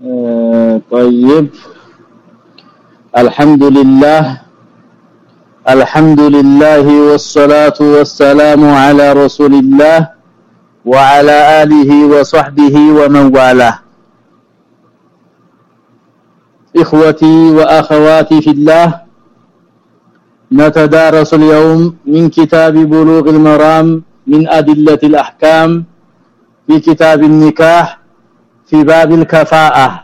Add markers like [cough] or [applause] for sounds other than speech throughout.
طيب. الحمد لله. الحمد لله والصلاة والسلام على رسول الله وعلى آله وصحبه ومن والاه. إخوتي وأخواتي في الله نتدارس اليوم من كتاب بلوغ المرام من أدلة الأحكام في كتاب النكاح في باب الكفاءة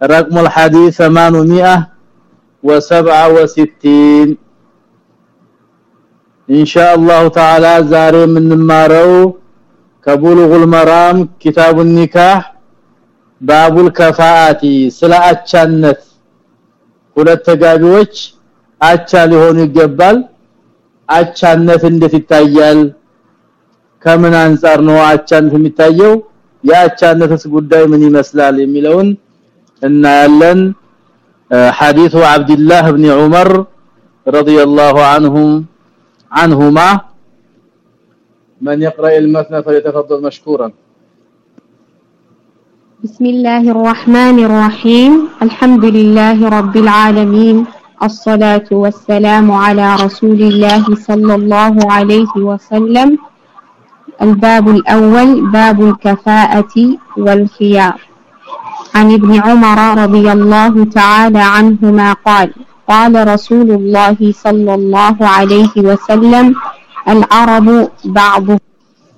رقم الحديث 867 إن شاء الله تعالى زاري من نمارو كبلوغ المرام كتاب النكاح باب الكفاءة ስለ አቻነት ሁለት ተጋቢዎች አቻ ሊሆኑ ይገባል አቻነት እንዴት ይታያል ከምን አንፃር ነው አቻነት የሚታየው የአቻነትስ ጉዳይ ምን ይመስላል የሚለውን እናያለን حديث عبد الله بن عمر رضي الله عنهم عنهما من يقرأ المثنى فليتفضل مشكورا بسم الله الرحمن الرحيم الحمد لله رب العالمين الصلاة والسلام على رسول الله صلى الله عليه وسلم الباب الأول باب الكفاءة والخيار. عن ابن عمر رضي الله تعالى عنهما قال قال رسول الله صلى الله عليه وسلم العرب بعض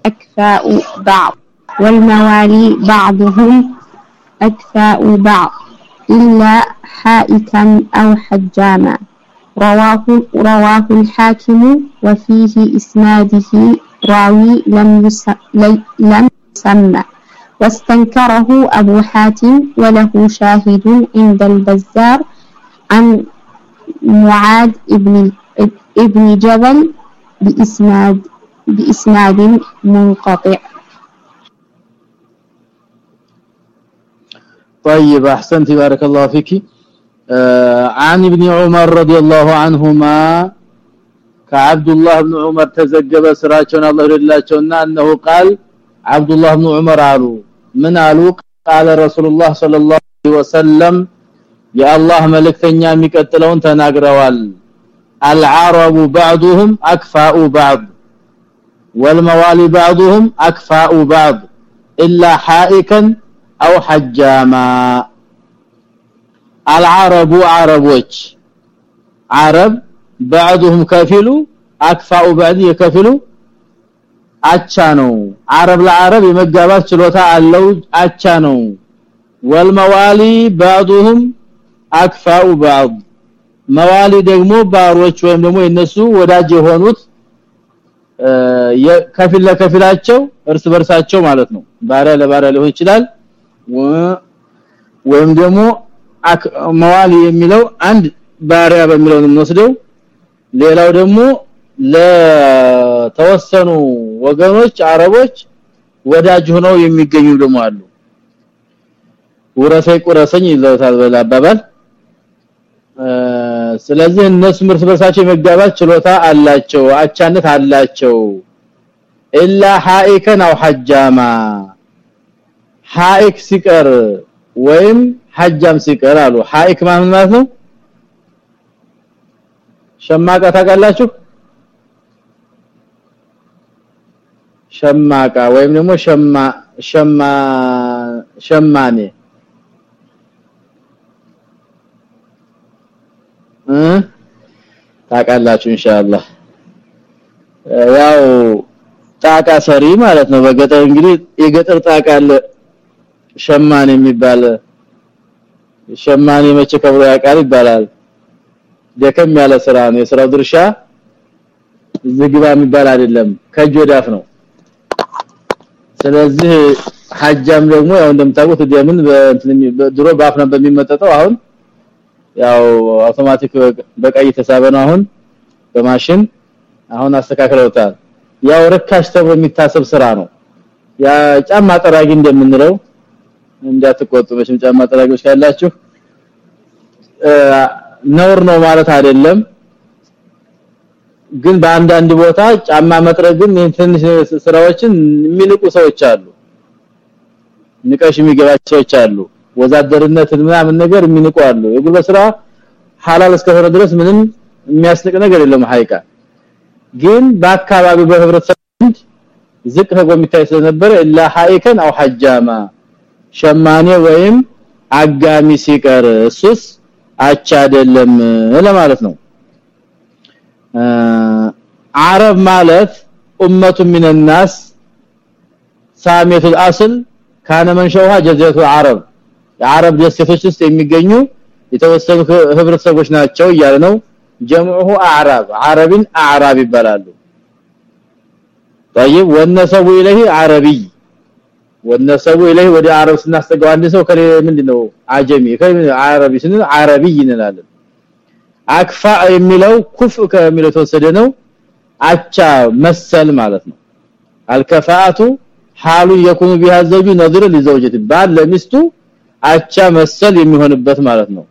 أكفاء بعض والموالي بعضهم أكفاء بعض إلا حائكا أو حجاما. رواه رواه الحاكم وفيه إسناده راوي لم لم يسمى. واستنكره أبو حاتم وله شاهد عند البزار عن معاذ ابن ابن جبل بإسناد بإسناد منقطع. طيب أحسنت بارك الله فيك. آه عن ابن عمر رضي الله عنهما ከአብዱ ላህ ብን ዑመር ተዘገበ ስራቸውን አላህ ይወድላቸውና እነሆ ቃል عبد الله بن عمر አሉ ምን አሉ قال رسول الله صلى الله عليه وسلم يا الله መልእክተኛ የሚቀጥለውን ተናግረዋል العرب بعضهم اكفاء بعض والموالي بعضهم اكفاء بعض الا حائكا او حجاما العرب عربوች عرب بعضهم ከፊሉ አክፋኡ بعض የከፊሉ አቻ ነው። አረብ ለአረብ የመጋባት ችሎታ አለው አቻ ነው። ወልመዋሊ بعضهم አክፋኡ بعض መዋሊ ደግሞ ባሮች ወይም ደግሞ የነሱ ወዳጅ የሆኑት ከፊል ለከፊላቸው እርስ በርሳቸው ማለት ነው። ባሪያ ለባሪያ ሊሆን ይችላል። ወይም ደግሞ መዋሊ የሚለው አንድ ባሪያ በሚለው ነው ወስደው ሌላው ደግሞ ለተወሰኑ ወገኖች አረቦች ወዳጅ ሆነው የሚገኙ ደግሞ አሉ። ወረሰይ ቁረሰኝ ይለውታል በላባባል ስለዚህ እነሱ ምርስ በርሳቸው የመጋባት ችሎታ አላቸው አቻነት አላቸው። ኢላ ሃኢከን አው ሐጃማ። ሃኢክ ሲቀር ወይም ሐጃም ሲቀር አሉ። ማለት ማለት ነው ሸማቃ ታውቃላችሁ? ሸማቃ ወይም ደግሞ ሸማ ሸማ ሸማኔ። እ? ታውቃላችሁ ኢንሻአላህ። ያው ጣቃ ሰሪ ማለት ነው። በገጠር እንግዲህ የገጠር ጣቃ አለ። ሸማኔ የሚባል ሸማኔ መቼ ከብሮ ያውቃል? ይባላል ደከም ያለ ስራ ነው። የስራው ድርሻ ዝግባ የሚባል አይደለም። ከእጅ ወዳፍ ነው። ስለዚህ ሐጃም ደግሞ ያው እንደምታውቁት ደምን ድሮ ባፍ ነበር የሚመጠጠው። አሁን ያው አውቶማቲክ በቀይ ተሳበ ነው። አሁን በማሽን አሁን አስተካክለውታል። ያው ረካሽ ተብሎ የሚታሰብ ስራ ነው። ያ ጫማ ጠራጊ እንደምንለው እንዳትቆጡ። በሽም ጫማ ጠራጊዎች ካላችሁ ነውር ነው ማለት አይደለም። ግን በአንዳንድ ቦታ ጫማ መጥረግን ትንሽ ስራዎችን የሚልቁ ሰዎች አሉ። ንቀሽ የሚገባቸው ሰዎች አሉ። ወዛደርነትን ምናምን ነገር የሚንቁ አሉ። የጉልበት ስራ ሐላል እስከሆነ ድረስ ምንም የሚያስንቅ ነገር የለም ሐቂቃ ግን በአካባቢው በህብረተሰብ ዝቅ ተጎ የሚታይ ስለነበረ ኢላ ሐይከን አው ሐጃማ ሸማኔ ወይም አጋሚ ሲቀር እሱስ አቻ አይደለም ለማለት ነው አረብ ማለት ኡመቱ من الناس ሳሚየቱ الأصل ካነ መንሸውሃ ጀዘቱ አረብ የአረብ ደሴቶች ውስጥ የሚገኙ የተወሰኑ ህብረተሰቦች ናቸው እያለ ነው ጀምዑሁ አዕራብ አረብን አዕራብ ይባላሉ طيب ወነሰቡ ኢለሂ አረቢ ወነሰቡ ኢለሂ ወደ አረብ ስናስተጋው አንድ ሰው ከሌ ምንድነው አጀሚ አረቢ ስንል አረቢ እንላለን አክፋ የሚለው ኩፍ ከሚለው ተወሰደ ነው አቻ መሰል ማለት ነው አልከፋአቱ ሐሉ የኩኑ ቢሃ ዘውጁ ነዝር ለዘውጀት ባል ለሚስቱ አቻ መሰል የሚሆንበት ማለት ነው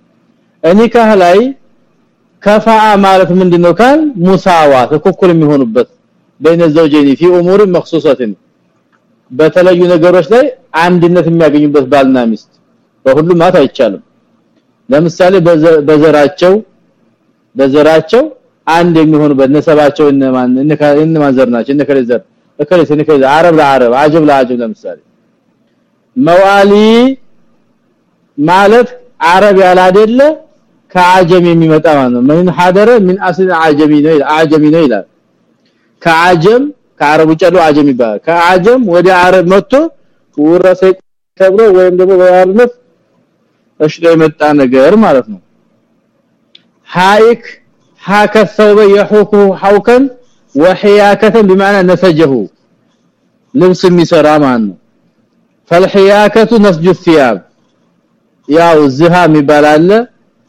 እኒካህ ላይ ከፋአ ማለት ምንድነው ካል ሙሳዋት እኩል የሚሆኑበት በእነ ዘውጀኒ في امور مخصوصه በተለዩ ነገሮች ላይ አንድነት የሚያገኙበት ባልና ሚስት በሁሉም ማት አይቻልም። ለምሳሌ በዘራቸው በዘራቸው አንድ የሚሆኑ በነሰባቸው እነማን እነማን ዘር ናቸው? እነከለ ዘር እከለ እነከለ አረብ ለአረብ አጀብ ለአጀብ ለምሳሌ። መዋሊ ማለት አረብ ያለ አይደለ ከአጀም የሚመጣ ማለት ነው። ምን ሐደረ ምን አስል አጀሚ ነው አጀሚ ነው ከአጀም ከአረብ ውጭ ያለው አጀም ይባላል ከአጀም ወደ አረብ መጥቶ ወረሰ ተብሎ ወይም ደግሞ በአርነት እሽሎ የመጣ ነገር ማለት ነው ሃይክ ሃከ ثوب يحوك حوكا وحياكه بمعنى نسجه ልብስ የሚሰራ ማለት ነው فالحياكه نسج الثياب ያው ዝሃ የሚባል አለ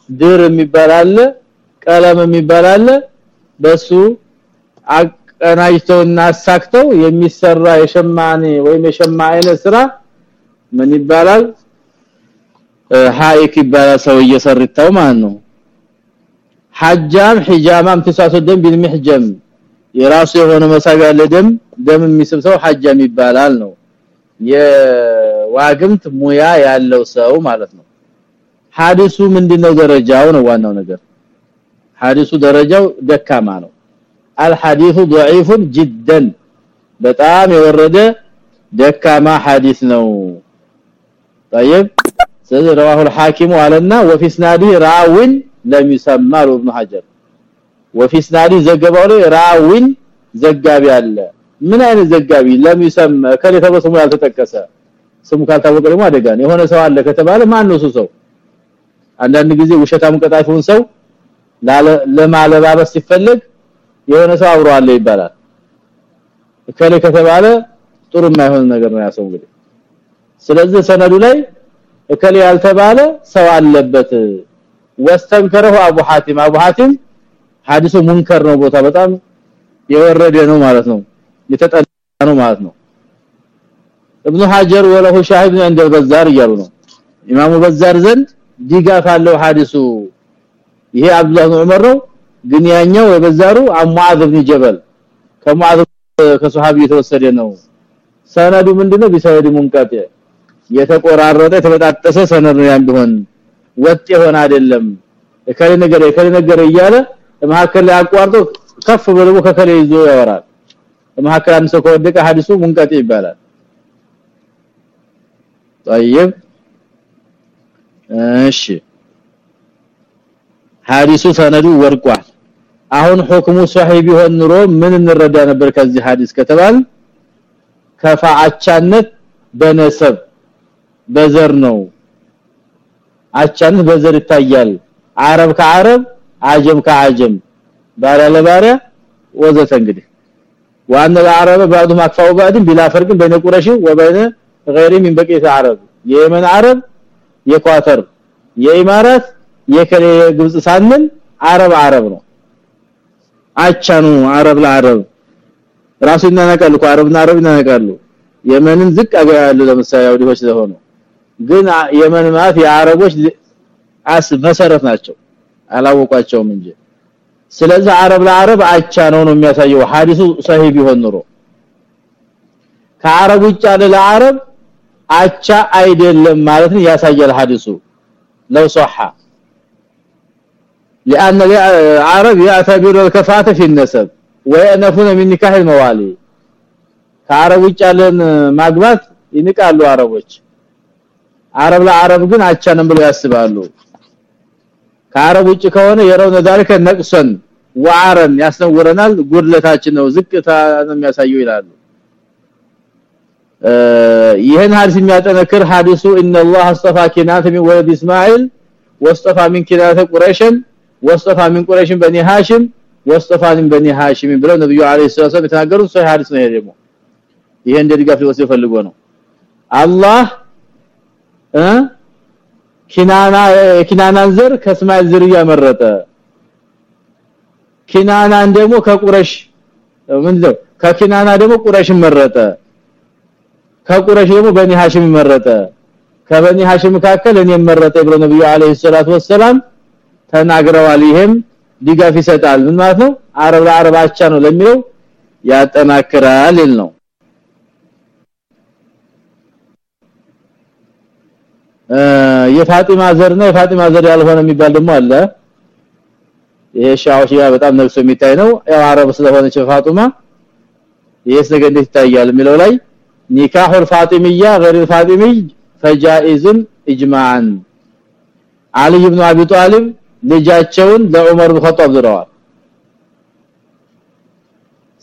ድር የሚባል አለ ቀለም የሚባል አለ በሱ አቀናጅተውና አሳክተው የሚሰራ የሸማኔ ወይም የሸማ አይነት ስራ ምን ይባላል? حائك ይባላል ሰው እየሰርተው ማለት ነው። حجام ሒጃማም مصاص الدم بالمحجم የራሱ የሆነ መሳቢያ ለደም ደም የሚስብ ሰው حجام ይባላል ነው። የዋግምት ሙያ ያለው ሰው ማለት ነው። ሐዲሱ ምንድነው? ደረጃው ነው ዋናው ነገር። ሐዲሱ ደረጃው ደካማ ነው الحديث ضعيف جدا በጣም የወረደ ደካማ ሐዲስ ነው طيب ስለዚህ رواه الحاكم علينا وفي اسناده راو لم يسمى ابن حجر وفي اسناده ዘገባው ላይ ራዊን ዘጋቢ አለ ምን አይነት ዘጋቢ لم يسمى ከለ ተበስሙ ያልተጠቀሰ ስሙ ካልታወቀ ደግሞ አደጋ ነው የሆነ ሰው አለ ከተባለ ማን ነው ሰው አንዳንድ ጊዜ ውሸታም ቀጣፊውን ሰው ለማለባበስ ሲፈለግ የሆነ ሰው አብሮ አለ ይባላል ከለ ከተባለ ጥሩ የማይሆን ነገር ነው ያሰው እንግዲህ ስለዚህ ሰነዱ ላይ እከለ ያልተባለ ሰው አለበት ወስተንከረው አቡ ሐቲም አቡ ሐቲም ሐዲሱ ሙንከር ነው ቦታ በጣም የወረደ ነው ማለት ነው የተጠላ ነው ማለት ነው ابن حجر وله شاهد عند البزار እያሉ ነው ኢማሙ በዛር ዘንድ ዲጋፍ አለው ሐዲሱ ይሄ አብዱላህ ኢብኑ ዑመር ነው ግን ያኛው የበዛሩ አሙዓዝ ኢብኑ ጀበል ከሙዓዝ ከሱሐቢ የተወሰደ ነው ሰነዱ ምንድነው ቢሰነድ ሙንቀጥ የተቆራረጠ የተበጣጠሰ ሰነድ ነው ያን ቢሆን ወጥ የሆነ አይደለም እከለ ነገር እከለ ነገር እያለ መሐከል ላይ አቋርጦ ከፍ ብሎ ከከለ ይዞ ያወራል መሐከል አንድ ሰው ከወደቀ ሐዲሱ ሙንቀጥ ይባላል طيب እሺ ሐዲሱ ሰነዱ ወርቋል አሁን ሁክሙ ሷሂህ ቢሆን ኑሮ ምን እንረዳ ነበር ከዚህ ሐዲስ ከተባል ከፋአቻነት በነሰብ በዘር ነው አቻነት በዘር ይታያል አረብ ከአረብ አጀም ከአጀም ባሪያ ለባሪያ ወዘተ እንግዲህ وان العرب بعضهم اكفاوا بعض بلا فرق بين قريش وبين غيرهم من بقيه العرب የየመን አረብ የኳተር የኢማራት የከለ ግብጽ ሳንል አረብ አረብ ነው አቻ ነው አረብ ለአረብ። ራሱ ይናነቃሉ አረብና አረብ ይናነቃሉ። የመንን ዝቅ ያሉ ለምሳሌ አውዲዎች ለሆኑ ግን የመን ማፍ የአረቦች አስ መሰረት ናቸው። አላወቋቸውም እንጂ። ስለዚህ አረብ ለአረብ አቻ ነው ነው የሚያሳየው። ሐዲሱ ሰሂህ ቢሆን ኑሮ ከአረብ ውጭ ያለ ለአረብ አቻ አይደለም ማለት ያሳያል ሐዲሱ። ለው ሷሃ لان العرب يعتبر الكفاءه في النسب وينفون من نكاح الموالي ከአረብ ውጭ ያለን ማግባት ይንቃሉ አረቦች አረብ ለአረብ ግን አቻንም ብለው ያስባሉ ከአረብ ውጭ ከሆነ የረውነ ذلك ነቅሰን ወአረን ያስነውረናል ጉድለታችን ነው ዝቅታ ነው የሚያሳየው ይላሉ ይሄን ሐዲስ የሚያጠነክር ሐዲሱ ان الله اصطفى كنانه من ولد اسماعيل واصطفى من كنانه قريش واصطفى من قريش بني هاشم واصطفى من بني هاشم ብለው ነብዩ አለይሂ ሰላም የተናገሩት ሶሂህ ሐዲስ ነው ደግሞ ይሄ እንደ ድጋፍ ሊወስድ ፈልጎ ነው አላህ እ ኪናና ኪናናን ዘር ከእስማኤል ዝርያ መረጠ ኪናናን ደግሞ ከቁረሽ ምንድነው ከኪናና ደግሞ ቁረሽን መረጠ ከቁረሽ ደግሞ በኒ ሐሽም መረጠ ከበኒ ሐሽም መካከል እኔ መረጠ ብሎ ነብዩ አለይሂ ሰላቱ ወሰለም ተናግረዋል ይሄም ድጋፍ ይሰጣል ምን ማለት ነው አረብ ለአረብ አቻ ነው ለሚለው ያጠናክራል ይል ነው የፋጢማ ዘር ነው የፋጢማ ዘር ያልሆነ የሚባል ደግሞ አለ ይሄ ሻውሽ ጋር በጣም ነፍስ የሚታይ ነው ያው አረብ ስለሆነች ፋጡማ ይሄስ ነገር እንዴት ይታያል የሚለው ላይ ኒካሁ الفاطميه غير الفاطمي فجائز اجماعا علي بن ابي طالب ልጃቸውን ለዑመር ብን ኸጣብ ዝረዋል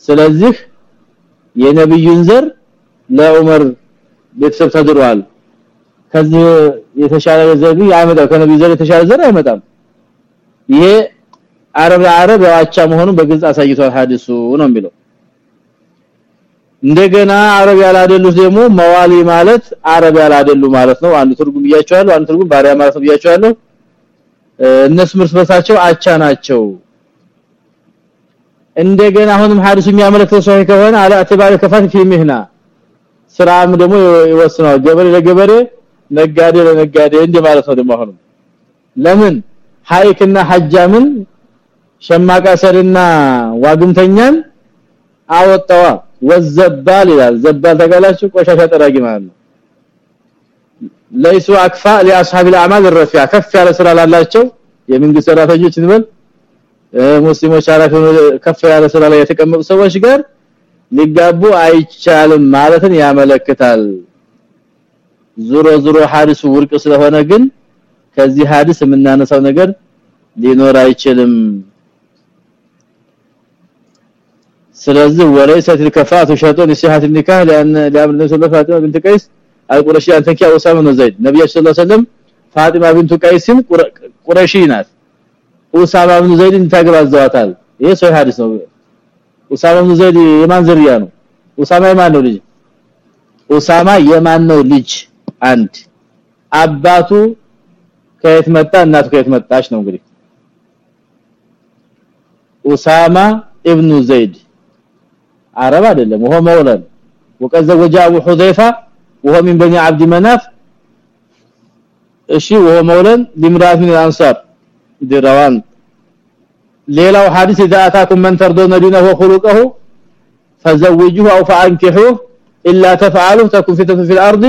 ስለዚህ የነብዩን ዘር ለዑመር ቤተሰብ ተድሯል። ከዚህ የተሻለ ዘር ያመጣው ከነብዩ ዘር የተሻለ ዘር አይመጣም። ይሄ አረብ ለአረብ ያዋቻ መሆኑን በግልጽ አሳይቷል ሐዲሱ ነው የሚለው። እንደገና አረብ ያላደሉት ደግሞ መዋሊ ማለት አረብ ያላደሉ ማለት ነው። አንዱ ትርጉም ብያቸዋለሁ አንዱ ትርጉም ባሪያ ማለት ነው ብያቸዋለሁ እነሱ ምርስ አቻ ናቸው እንደገና አሁንም ሐዲሱ የሚያመለክተው ሰው ከሆነ አለ አትባለ ከፋት في مهنه ስራም ደግሞ ይወስናል ገበሬ ለገበሬ ነጋዴ ለነጋዴ እንደማለት ነው ደግሞ አሁንም ለምን ሐይክና ሐጃምን ሸማቃሰርና ዋግምተኛን አወጣዋ ወዘባል ይላል ዘባል ተጋላችሁ ቆሻሻ ጠራጊ ማለት ነው ለይሱ አክፋ ለአስሐብ الأعمال الرفيعه ከፍ ያለ ስራ ላላቸው የመንግስት ሰራተኞች እንበል ሙስሊሞች አራፍ ከፍ ያለ ስራ ላይ የተቀመጡ ሰዎች ጋር ሊጋቡ አይቻልም ማለትን ያመለክታል ዙሮ ዙሮ ሐዲሱ ውርቅ ስለሆነ ግን ከዚህ ሐዲስ የምናነሳው ነገር ሊኖር አይችልም ስለዚህ وليست الكفاءه شرط لصحه النكاح لان لامر النبي صلى الله عليه وسلم بنت قيس አልቁረሺ አንተኪያ ኡሳማ ነው ዘይድ ነብያችን ሰለላሁ ዐለይሂ ወሰለም ፋጢማ ቢንቱ ቀይስም ቁረሺ ናት። ኡሳማ ብኑ ዘይድን ታገባዘዋታል ይሄ ሰው ሐዲስ ነው። ኡሳማ ብኑ ዘይድ የማን ዝርያ ነው? ኡሳማ የማን ነው ልጅ? ኡሳማ የማን ነው ልጅ? አንድ አባቱ ከየት መጣ? እናቱ ከየት መጣች ነው እንግዲህ። ኡሳማ ኢብኑ ዘይድ አረብ አይደለም ወሆ መውለን ወቀዘ ወጃው ሁዘይፋ وهو من بني عبد مناف እሺ وهو مولن لامراه من الانصار دروان ሌላው ሐዲስ اذا اتاكم من ترضون دينه وخلقه فزوجوه او فانكحوه الا تفعلوا تكن فتنه في الارض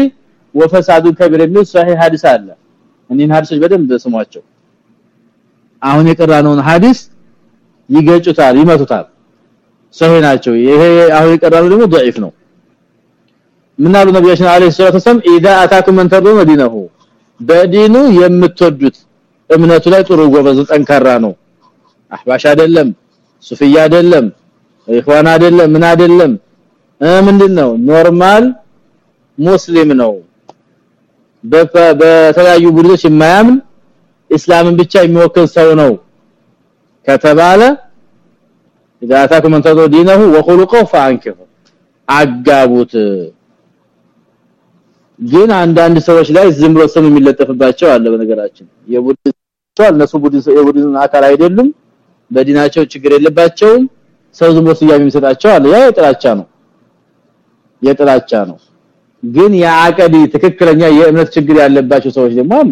وفساد كبير የሚል صحيح ሐዲስ አለ እኒን ሐዲሶች በደንብ ስሟቸው አሁን የቀራነውን ሐዲስ ይገጩታል ይመቱታል ሰሂህ ናቸው ይሄ አሁን የቀራነው ደግሞ ضعيف ነው ምናሉ ነብያችን አለይሂ ሰላቱ ወሰለም اذا اتاكم من ترضون دينه በዲኑ የምትወዱት እምነቱ ላይ ጥሩ ጎበዝ ጠንካራ ነው አህባሽ አይደለም ሱፊያ አይደለም ኢኽዋን አይደለም ምን አይደለም ምንድነው ኖርማል ሙስሊም ነው በተለያዩ ቡድኖች የማያምን እስላምን ብቻ የሚወክል ሰው ነው ከተባለ اذا اتاكم من ترضون دينه وخلقه فانكحوا አጋቡት ግን አንዳንድ ሰዎች ላይ ዝም ብሎ ስም የሚለጠፍባቸው አለ በነገራችን። የቡድን እነሱ ቡድን የቡድን አካል አይደሉም በዲናቸው ችግር የለባቸውም። ሰው ዝም ብሎ ስያሜ የሚሰጣቸው አለ። ያ የጥላቻ ነው። የጥላቻ ነው። ግን የአቀዲ ትክክለኛ የእምነት ችግር ያለባቸው ሰዎች ደግሞ አሉ።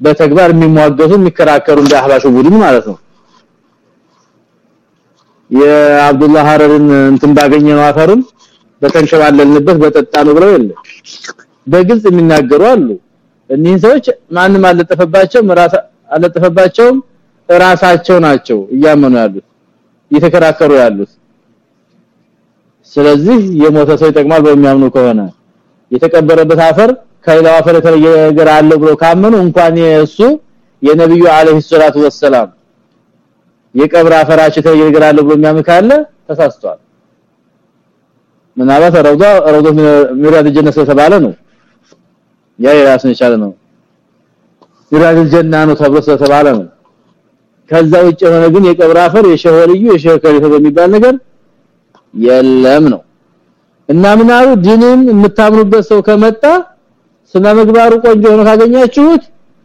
በተግባር የሚሟገቱ የሚከራከሩ እንደ አህባሹ ቡድን ማለት ነው። የአብዱላህ ሐረርን እንትን ባገኘ ነው አፈሩን በተንከባለልንበት በጠጣ ነው ብለው የለ በግልጽ የሚናገሩ አሉ። እኒህ ሰዎች ማንም አለጠፈባቸው ምራስ አለጠፈባቸው ራሳቸው ናቸው እያመኑ ያሉት እየተከራከሩ ያሉት። ስለዚህ የሞተ ሰው ይጠቅማል በሚያምኑ ከሆነ የተቀበረበት አፈር ከሌላው አፈር የተለየ ነገር አለ ብሎ ካመኑ እንኳን የእሱ የነብዩ አለይሂ ሰላቱ ወሰላም የቀብር አፈራቸው የተለየ ነገር አለ ብሎ የሚያምን ካለ ተሳስቷል ምናልባት ረውዳ ረውዳ ሚራድ ጀነት ስለተባለ ነው። ያ የራስን የቻለ ነው። ሚራድ ጀና ነው ተብሎ ስለተባለ ነው። ከዛ ውጭ የሆነ ግን የቀብር አፈር የሸወልዩ የሸከሪ በሚባል ነገር የለም ነው። እና ምናሉ ዲንን የምታምኑበት ሰው ከመጣ ስነ ቆንጆ ሆኖ ካገኛችሁት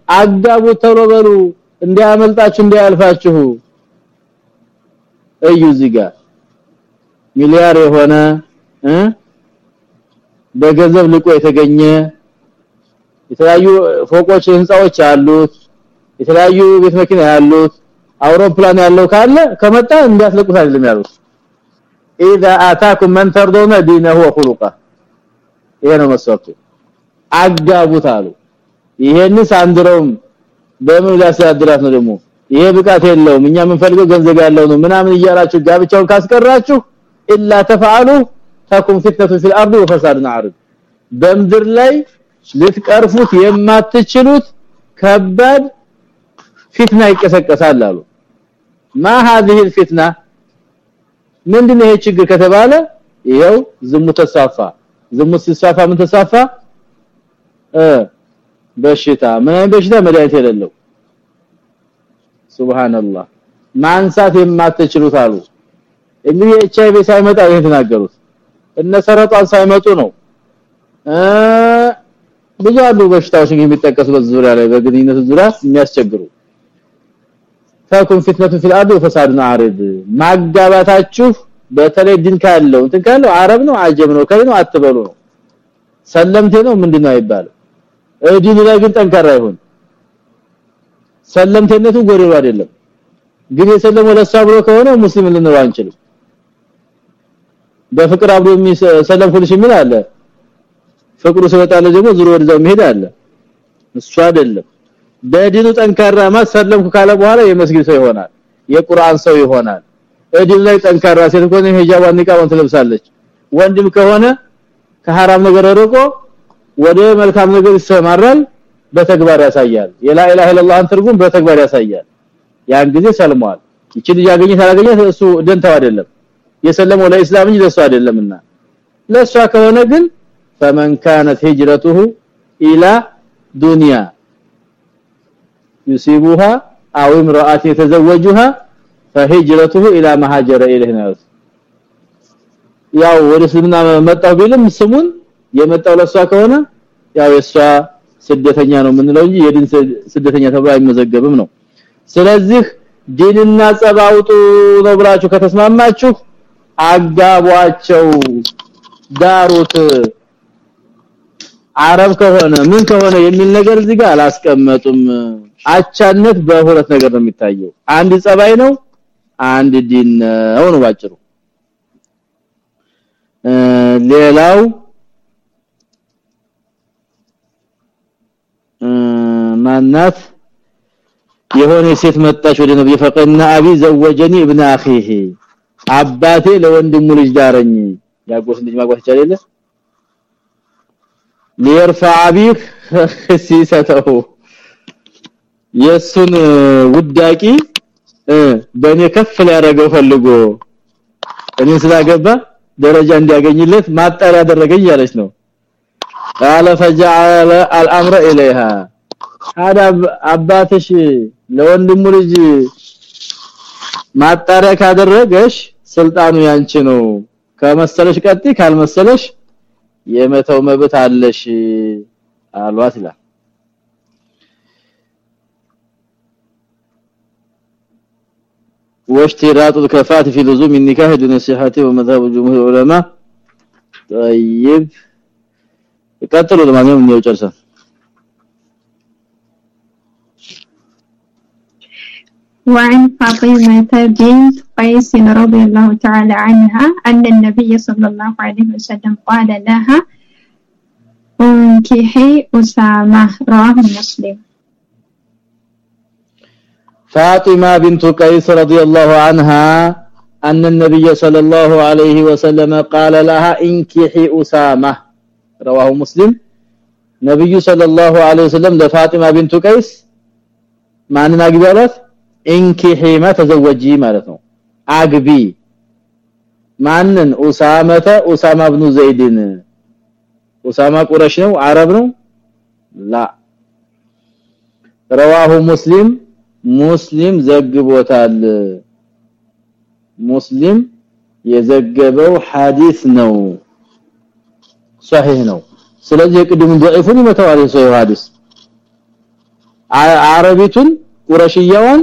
አጋቡ ተብሎ በሉ እንዲያመልጣችሁ እንዲያልፋችሁ እዩ እዚህ ጋር። ሚሊያር የሆነ በገንዘብ ልቆ የተገኘ የተለያዩ ፎቆች ህንጻዎች ያሉት የተለያዩ ቤት መኪና ያሉት አውሮፕላን ያለው ካለ ከመጣ እንዲያስለቁት አይደለም ያሉት اذا اتاكم من ترضون دينه وخلقه ይሄ ነው መስዋዕቱ አጋቡት አሉ ይሄን ሳንድሮም በምን ሊያስተዳድራት ነው ደግሞ ይሄ ብቃት የለውም እኛ የምንፈልገው ገንዘብ ያለው ነው ምናምን እያላችሁ ጋብቻውን ካስቀራችሁ ኢላ ተፈዓሉ ተኩም ፊትነቱ ፊል አርድ ወፈሳድ عارض በምድር ላይ ልትቀርፉት የማትችሉት ከባድ ፊትና ይቀሰቀሳል አሉ ما هذه الفتنه ምንድነው ይሄ ችግር ከተባለ ይሄው ዝሙት ተሳፋ ዝሙት ሲሳፋ ምን ተሳፋ እ በሽታ ምን በሽታ መድኃኒት የሌለው ሱብሃንአላህ ማንሳት የማትችሉት አሉ እንግዲህ ኤችአይቪ ሳይመጣ ይሄን ተናገሩት እነ سرطان ሳይመጡ ነው። እ ብዙ አሉ በሽታዎች የሚጠቀሱ በዙሪያ ላይ በግንኙነት ዙሪያ የሚያስቸግሩ። تكن فتنة في الأرض وفساد عريض ማጋባታችሁ በተለይ ዲን ካለው እንትን ካለው አረብ ነው አጀም ነው ከሌ ነው አትበሉ ነው። ሰለምቴ ነው ምንድነው አይባልም። ዲን ላይ ግን ጠንካራ ይሁን። ሰለምቴነቱ ጎሪሮ አይደለም። ግን የሰለመው ለሳ ብሎ ከሆነ ሙስሊም ልንለው አንችልም በፍቅር አብሮ የሚሰለም ሁልሽ ምን አለ? ፍቅሩ ሲወጣለ ደግሞ ዙሮ ወደዛው መሄድ አለ። እሱ አይደለም። በዲኑ ጠንካራ ማሰለምኩ ካለ በኋላ የመስጊድ ሰው ይሆናል የቁርአን ሰው ይሆናል። እዲን ላይ ጠንካራ ሴት ከሆነ ሂጃቧን ትለብሳለች። ወንድም ከሆነ ከሐራም ነገር ርቆ ወደ መልካም ነገር ይሰማራል በተግባር ያሳያል። የላ ኢላሀ ኢላላህን ትርጉም በተግባር ያሳያል። ያን ጊዜ ሰልሟል። እቺ ልጅ ያገኘ ታላገኘ እሱ ደንታው አይደለም የሰለመው ለኢስላም እንጂ ለሱ አይደለምና ለሷ ከሆነ ግን فمن كانت هجرته الى دنيا يصيبها او امراه يتزوجها فهجرته الى ما هاجر اليه ነው ያው ወደ እስልምና መጣው ቢልም ስሙን የመጣው ለሷ ከሆነ ያው የሷ ስደተኛ ነው የምንለው እንጂ የዲን ስደተኛ ተብሎ አይመዘገብም ነው ስለዚህ ዲንና ጸባውጡ ነው ብላችሁ ከተስማማችሁ አጋቧቸው ዳሩት አረብ ከሆነ ምን ከሆነ የሚል ነገር እዚህ ጋር አላስቀመጡም አቻነት በሁለት ነገር ነው የሚታየው አንድ ጸባይ ነው አንድ ዲን ነው ነው ባጭሩ ሌላው ማናት የሆነ ሴት መጣች ወደ ነብይ ፈቀና አቢ ዘወጀኒ ابن اخيه አባቴ ለወንድሙ ልጅ ዳረኝ ያጎስ ልጅ ማግባት ይቻላል ليرفع ابيك [laughs] خسيسته የሱን ውዳቂ በእኔ ከፍ ሊያደርገው ፈልጎ እኔ ስላገባ ደረጃ እንዲያገኝለት ማጣሪያ ያደረገኝ ያለች ነው قال فجعل الامر اليها هذا አባትሽ ለወንድሙ ልጅ ማጣሪያ ካደረገሽ ስልጣኑ ያንቺ ነው ከመሰለሽ ቀጥ ካልመሰለሽ የመተው መብት አለሽ አሏት ይላል واشتراط الكفاءه في لزوم النكاح دون صحته ومذهب جمهور العلماء طيب يقتلوا ለማንኛውም ነው ጨርሰን وعن فاطمة بنت قيس رضي الله تعالى عنها أن النبي صلى الله عليه وسلم قال لها انكحي أسامة رواه مسلم فاطمة بنت قيس رضي الله عنها أن النبي صلى الله عليه وسلم قال لها انكحي أسامة رواه مسلم نبي صلى الله عليه وسلم لفاطمة بنت قيس ማንን አግቢ አላት انكحي ما تزوجي ማለት ነው አግቢ። ማንን? ኡሳማተ ኡሳማ ኢብኑ ዘይድን። ኡሳማ ቁረሽ ነው? አረብ ነው? ላ። رواه ሙስሊም። ሙስሊም ዘግቦታል። ሙስሊም የዘገበው ሐዲስ ነው። صحيح ነው። ስለዚህ የቅድሙ ضعيفን ይመታዋል የሰው ሐዲስ። አረቢቱን ቁረሽያውን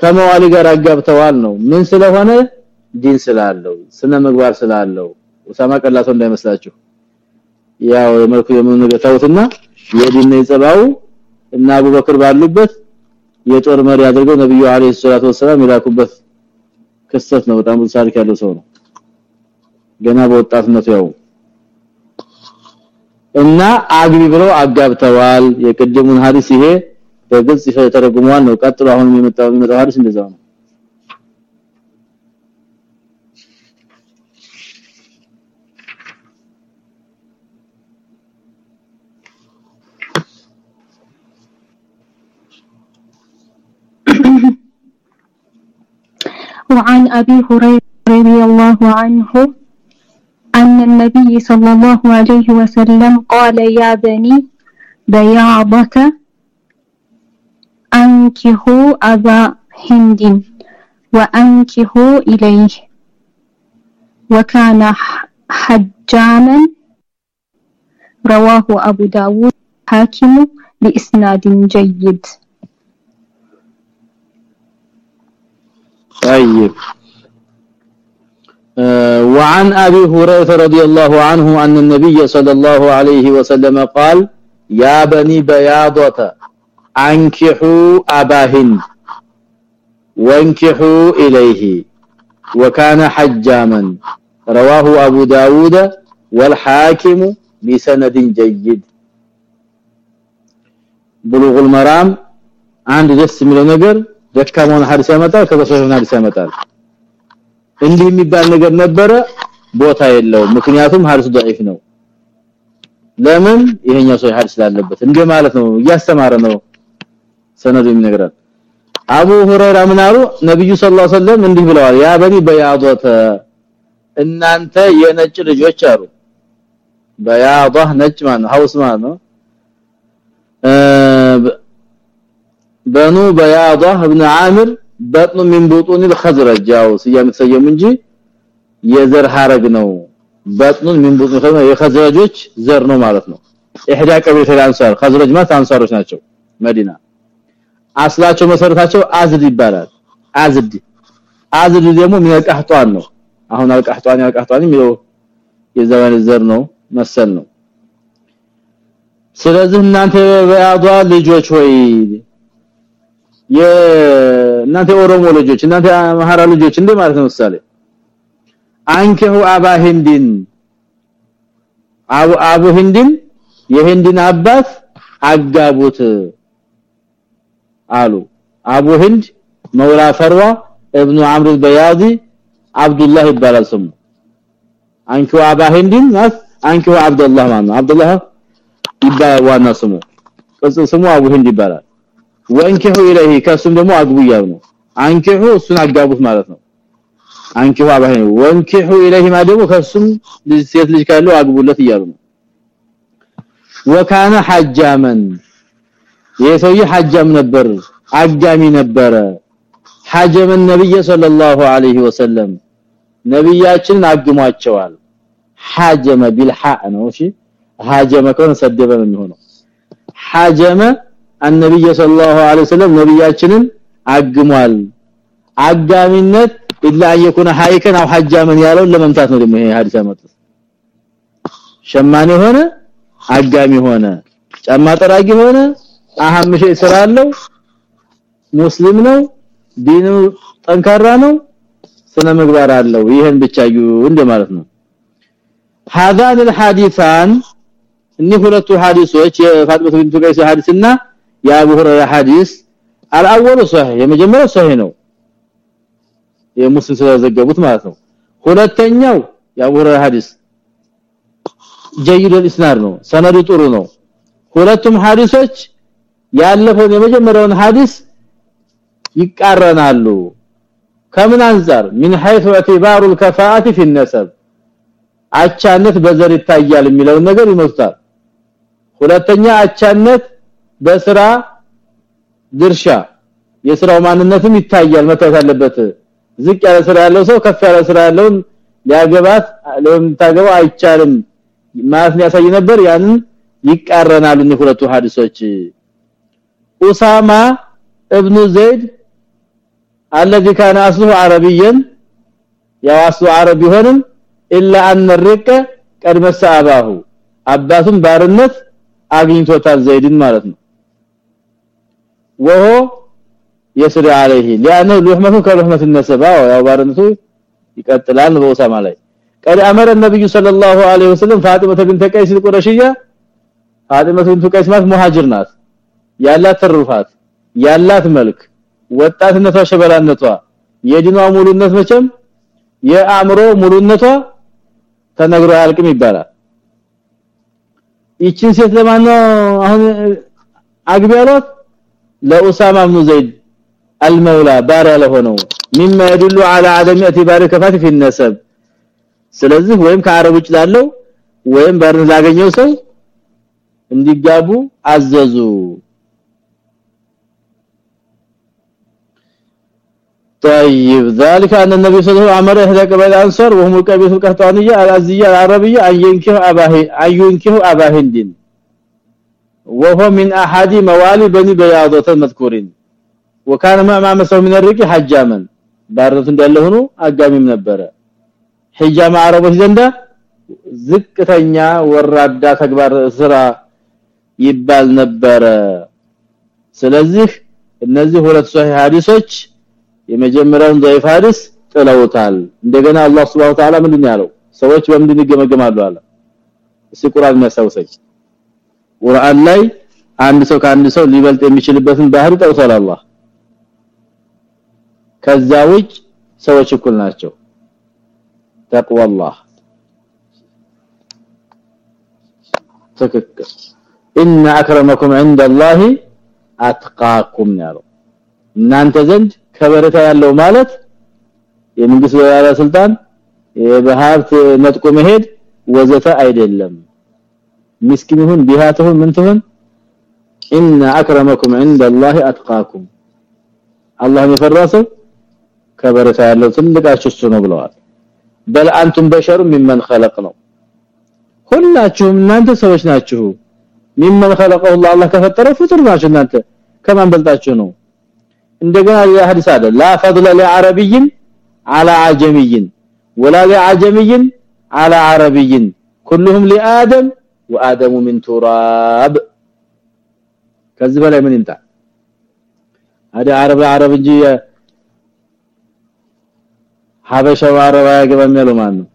ከመዋሊ ጋር አጋብተዋል ነው። ምን ስለሆነ? ዲን ስላለው ስነ ምግባር ስላለው። ኡሳማ ቀላሰው እንዳይመስላችሁ። ያው የመልኩ የምንገታውትና የዲን የጸባው። እና አቡበክር ባሉበት የጦር መሪ አድርገው ነብዩ አለይሂ ሰላቱ ወሰለም ይላኩበት ክስተት ነው። በጣም ታሪክ ያለው ሰው ነው። ገና በወጣትነቱ ያው እና አግቢ ብለው አጋብተዋል። የቅድሙን ሐዲስ ይሄ በግልጽ ተረጉሟል ነው ቀጥሎ አሁን የሚመጣው የሚመጣው ሐዲስ እንደዛው ነው وعن أبي هريرة رضي الله عنه أن النبي صلى الله عليه وسلم قال يا بني بياضة أنكحوا أبا هند وأنكحوا إليه. وكان حجاما رواه أبو داود حاكم بإسناد جيد. طيب. آه وعن أبي هريرة رضي الله عنه أن النبي صلى الله عليه وسلم قال يا بني بياضة أنكحوا أباهن وانكحوا إليه وكان حجاما رواه أبو داود والحاكم بسند جيد بلوغ المرام عند دس من ነገር ደካማውን ሐዲስ ያመጣል ከበሰውን ሐዲስ ያመጣል እንዲህ የሚባል ነገር ነበረ ቦታ የለውም ምክንያቱም ሐዲስ ضعيف ነው ለምን ይሄኛው ሰው ሐዲስ ስላለበት እንደ ማለት ነው እያስተማረ ነው ሰነዱ ይነግራል አቡ ሁረይራ ምናሉ ነብዩ ሰለላሁ ዐለይሂ እንዲህ ብለዋል ያ በኒ በያዶተ እናንተ የነጭ ልጆች አሉ። በያዶህ ነጭ ማለት ነው ሐውስ ነው። በኑ በያዶህ ابن عامر በጥኑ من بطون الخزرج ያው ሲያም እንጂ የዘር ሐረግ ነው። በጥኑን من بطون الخزرج የخزرجዎች ዘር ነው ማለት ነው። ኢህዳ ቀበሌ ተላንሳር خزرج ማለት አንሳሮች ናቸው መዲና። አስላቸው መሰረታቸው አዝድ ይባላል። አዝድ። አዝድ ደግሞ የሚያቀህጧን ነው። አሁን አልቀህጧን ያቀህጧን የሚለው የዘዋን ዘር ነው መሰል ነው። ስለዚህ እናንተ በያዷ ልጆች ሆይ የእናንተ ኦሮሞ ልጆች እናንተ አማራ ልጆች እንደ ማለት ነው ምሳሌ። አንከሁ አባ ህንድን አቡ አቡ ህንድን የህንድን አባት አጋቡት አሉ አቡ ህንድ መውላ ፈርዋ ابن عمرو البياضي عبد الله ይባላል ስሙ አንኪ አባ ህንድን ማለት አንኪ አብዱላህ ማለት ነው አብዱላህ ይባላል ዋና ስሙ ቅጽል ስሙ አቡ ህንድ ይባላል ወንኪሁ ኢለሂ ከሱም ደግሞ አግቡ ያው ነው አንኪሁ እሱን አጋቡት ማለት ነው አንኪሁ አባ ህንድ ወንኪሁ ኢለሂ ማለት ደግሞ ከሱም ሴት ልጅ ካለው አግቡለት እያሉ ነው ወካነ ሐጃመን የሰውዬ ሐጃም ነበር አጋሚ ነበረ። ሐጀመ ነብይ ሰለላሁ ዐለይሂ ወሰለም ነብያችንን አግሟቸዋል። ሐጀመ ቢልሐ ነው። እሺ ሐጀመ ከሆነ ሰደበ ነው የሚሆነው። ሐጀመ አንነብይ ሰለላሁ ዐለይሂ ወሰለም ነብያችንን አግሟል። አጋሚነት ኢላ የኩነ ሐይከን አው ሐጃመን ያለው ለመምታት ነው ደግሞ ይሄ ሐዲስ ያመጡት። ሸማኔ ሆነ አጋሚ ሆነ ጫማ ጠራጊ ሆነ አህም ሸይ ስላለው ሙስሊም ነው ዲኑ ጠንካራ ነው ስነ ምግባር አለው ይሄን ብቻ እንደማለት ነው هذان الحديثان እኒ ሁለቱ ሐዲሶች የፋጥመቱ ቢንቱ ቀይስ ሐዲስና የአቡ ሁረይራ ሐዲስ አልአወሉ صحيح የመጀመሪያው صحيح ነው የሙስሊም ስለዘገቡት ማለት ነው ሁለተኛው የአቡ ሁረይራ ሐዲስ ጀይድ الاسناد ነው ሰነዱ ጥሩ ነው ሁለቱም ሐዲሶች ያለፈውን የመጀመሪያውን ሐዲስ ይቃረናሉ ከምን አንፃር من حيث اعتبار الكفاءه في النسب አቻነት በዘር ይታያል የሚለው ነገር ይመስላል ሁለተኛ አቻነት በስራ ድርሻ የስራው ማንነትም ይታያል መታየት አለበት ዝቅ ያለ ስራ ያለው ሰው ከፍ ያለ ስራ ያለውን ሊያገባት ለምን ታገባው አይቻልም ማለት ያሳይ ነበር ያንን ይቃረናሉ እነዚህ ሁለቱ ሐዲሶች ኡሳማ ابن زيد الذي كان اصله عربيا ያው አስሉ አረብ ቢሆንም الا ان الرق قد مسابه አባቱም ባርነት አግኝቶታል ዘይድን ማለት ነው وهو يسري عليه لانه لحمه كلحمه النسب ያው ባርነቱ ይቀጥላል በኡሳማ ላይ قد امر النبي صلى الله عليه وسلم فاطمه بنت قيس القرشيه فاطمه بنت قيس ማለት ሙሃጅር ናት ያላት ትሩፋት ያላት መልክ ወጣትነቷ ሸበላነቷ የዲኗ ሙሉነት መቼም የአእምሮ ሙሉነቷ ተነግሮ ያልቅም ይባላል ይችን ሴት ለማን ነው አሁን አግቢ ያሏት ለኡሳማ ኢብኑ ዘይድ المولى ባሪያ ለሆነው مما يدل على عدم اعتبار كفاته في النسب ስለዚህ ወይም ከአረብ ውጭ ላለው ወይም ባርን ላገኘው ሰው እንዲጋቡ አዘዙ طيب ذلك ان النبي صلى الله عليه وسلم امر اهل قبائل الانصار وهم القبيله القحطانيه الازيه العربيه ان ينكحوا اباه ان ينكحوا ابا هند وهو من احد موالي بني بياضه المذكورين وكان ما مسه من الرق حجاما ባረቱ እንዳለ ሆኖ አጋሚም ነበረ ሂጃማ አረቦች ዘንዳ ዝቅተኛ ወራዳ ተግባር ስራ ይባል ነበረ ስለዚህ እነዚህ ሁለት ሶሂህ ሐዲሶች የመጀመሪያውን ضعيف ሐዲስ ጥለውታል እንደገና አላህ Subhanahu Ta'ala ምንድን ያለው ሰዎች በምንድን ይገመገማሉ አለ እሺ ቁርአን የሚያሳውሰኝ ቁርአን ላይ አንድ ሰው ከአንድ ሰው ሊበልጥ የሚችልበትን ባህሪ ጠውቷል አላህ ከዛ ውጭ ሰዎች እኩል ናቸው ተቅዋላህ ትክክል ان اكرمكم عند الله اتقاكم ያለው እናንተ ዘንድ ከበረታ ያለው ማለት የመንግስት ባለስልጣን የበሀብት ነጥቆ መሄድ ወዘተ አይደለም ምስኪን ይሁን ቢሃተሁን ምን ትሁን ان اكرمكم عند الله اتقاكم አላህ የፈራሰው ከበረታ ያለው ትልቃችሁ እሱ ነው ብለዋል በል አንቱም በሸሩ ሚመን خلق ነው ሁላችሁም እናንተ ሰዎች ናችሁ ሚመን خلقه الله الله ከፈጠረው ፍጡር ናችሁ እናንተ ከማን በልጣችሁ ነው እንደገና ያ ሐዲስ አለ لا فضل لعربي على عجمي ولا لعجمي على عربي كلهم لآدم وآدم من تراب ከዚህ በላይ ምን ይምጣ አደ አረብ አረብ እንጂ ሀበሻው አረብ ያገባም ያለው ማን ነው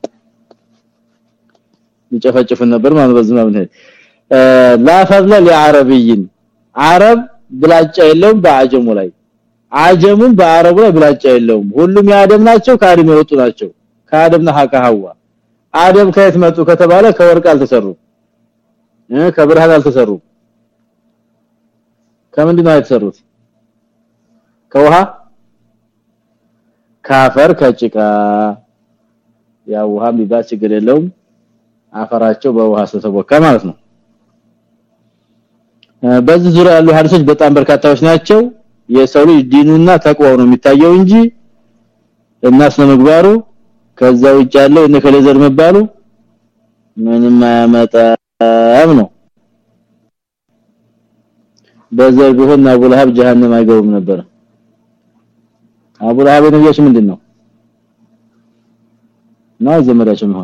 ይጨፈጭፍን ነበር ማለት በዚህ ማለት لا فضل لعربي عرب ብላጫ የለውም በአጀሙ ላይ አጀሙም በአረቡ ላይ ብላጫ የለውም። ሁሉም ያደም ናቸው ከአደም የወጡ ናቸው። ከአደምና ሐዋ አደም ከየት መጡ ከተባለ ከወርቅ አልተሰሩ ከብርሃን አልተሰሩ ከምንድን ነው የተሰሩት? ከውሃ? ካፈር ከጭቃ። ያው ውሃ ቢባል ችግር የለውም። አፈራቸው በውሃ ስለተቦካ ማለት ነው። በዚህ ዙሪያ ያሉ ሐዲሶች በጣም በርካታዎች ናቸው የሰው ልጅ ዲኑና ተቋው ነው የሚታየው እንጂ እናስ ለመግባሩ ከዛ ውጭ ያለው እነ ከለዘር መባሉ ምንም አያመጣም ነው። በዘር ቢሆን አቡ ለሃብ ጀሃነም አይገቡም ነበር። አቡ ለሃብ ነብያች ምንድነው? ነው ዘመዳቸው ነው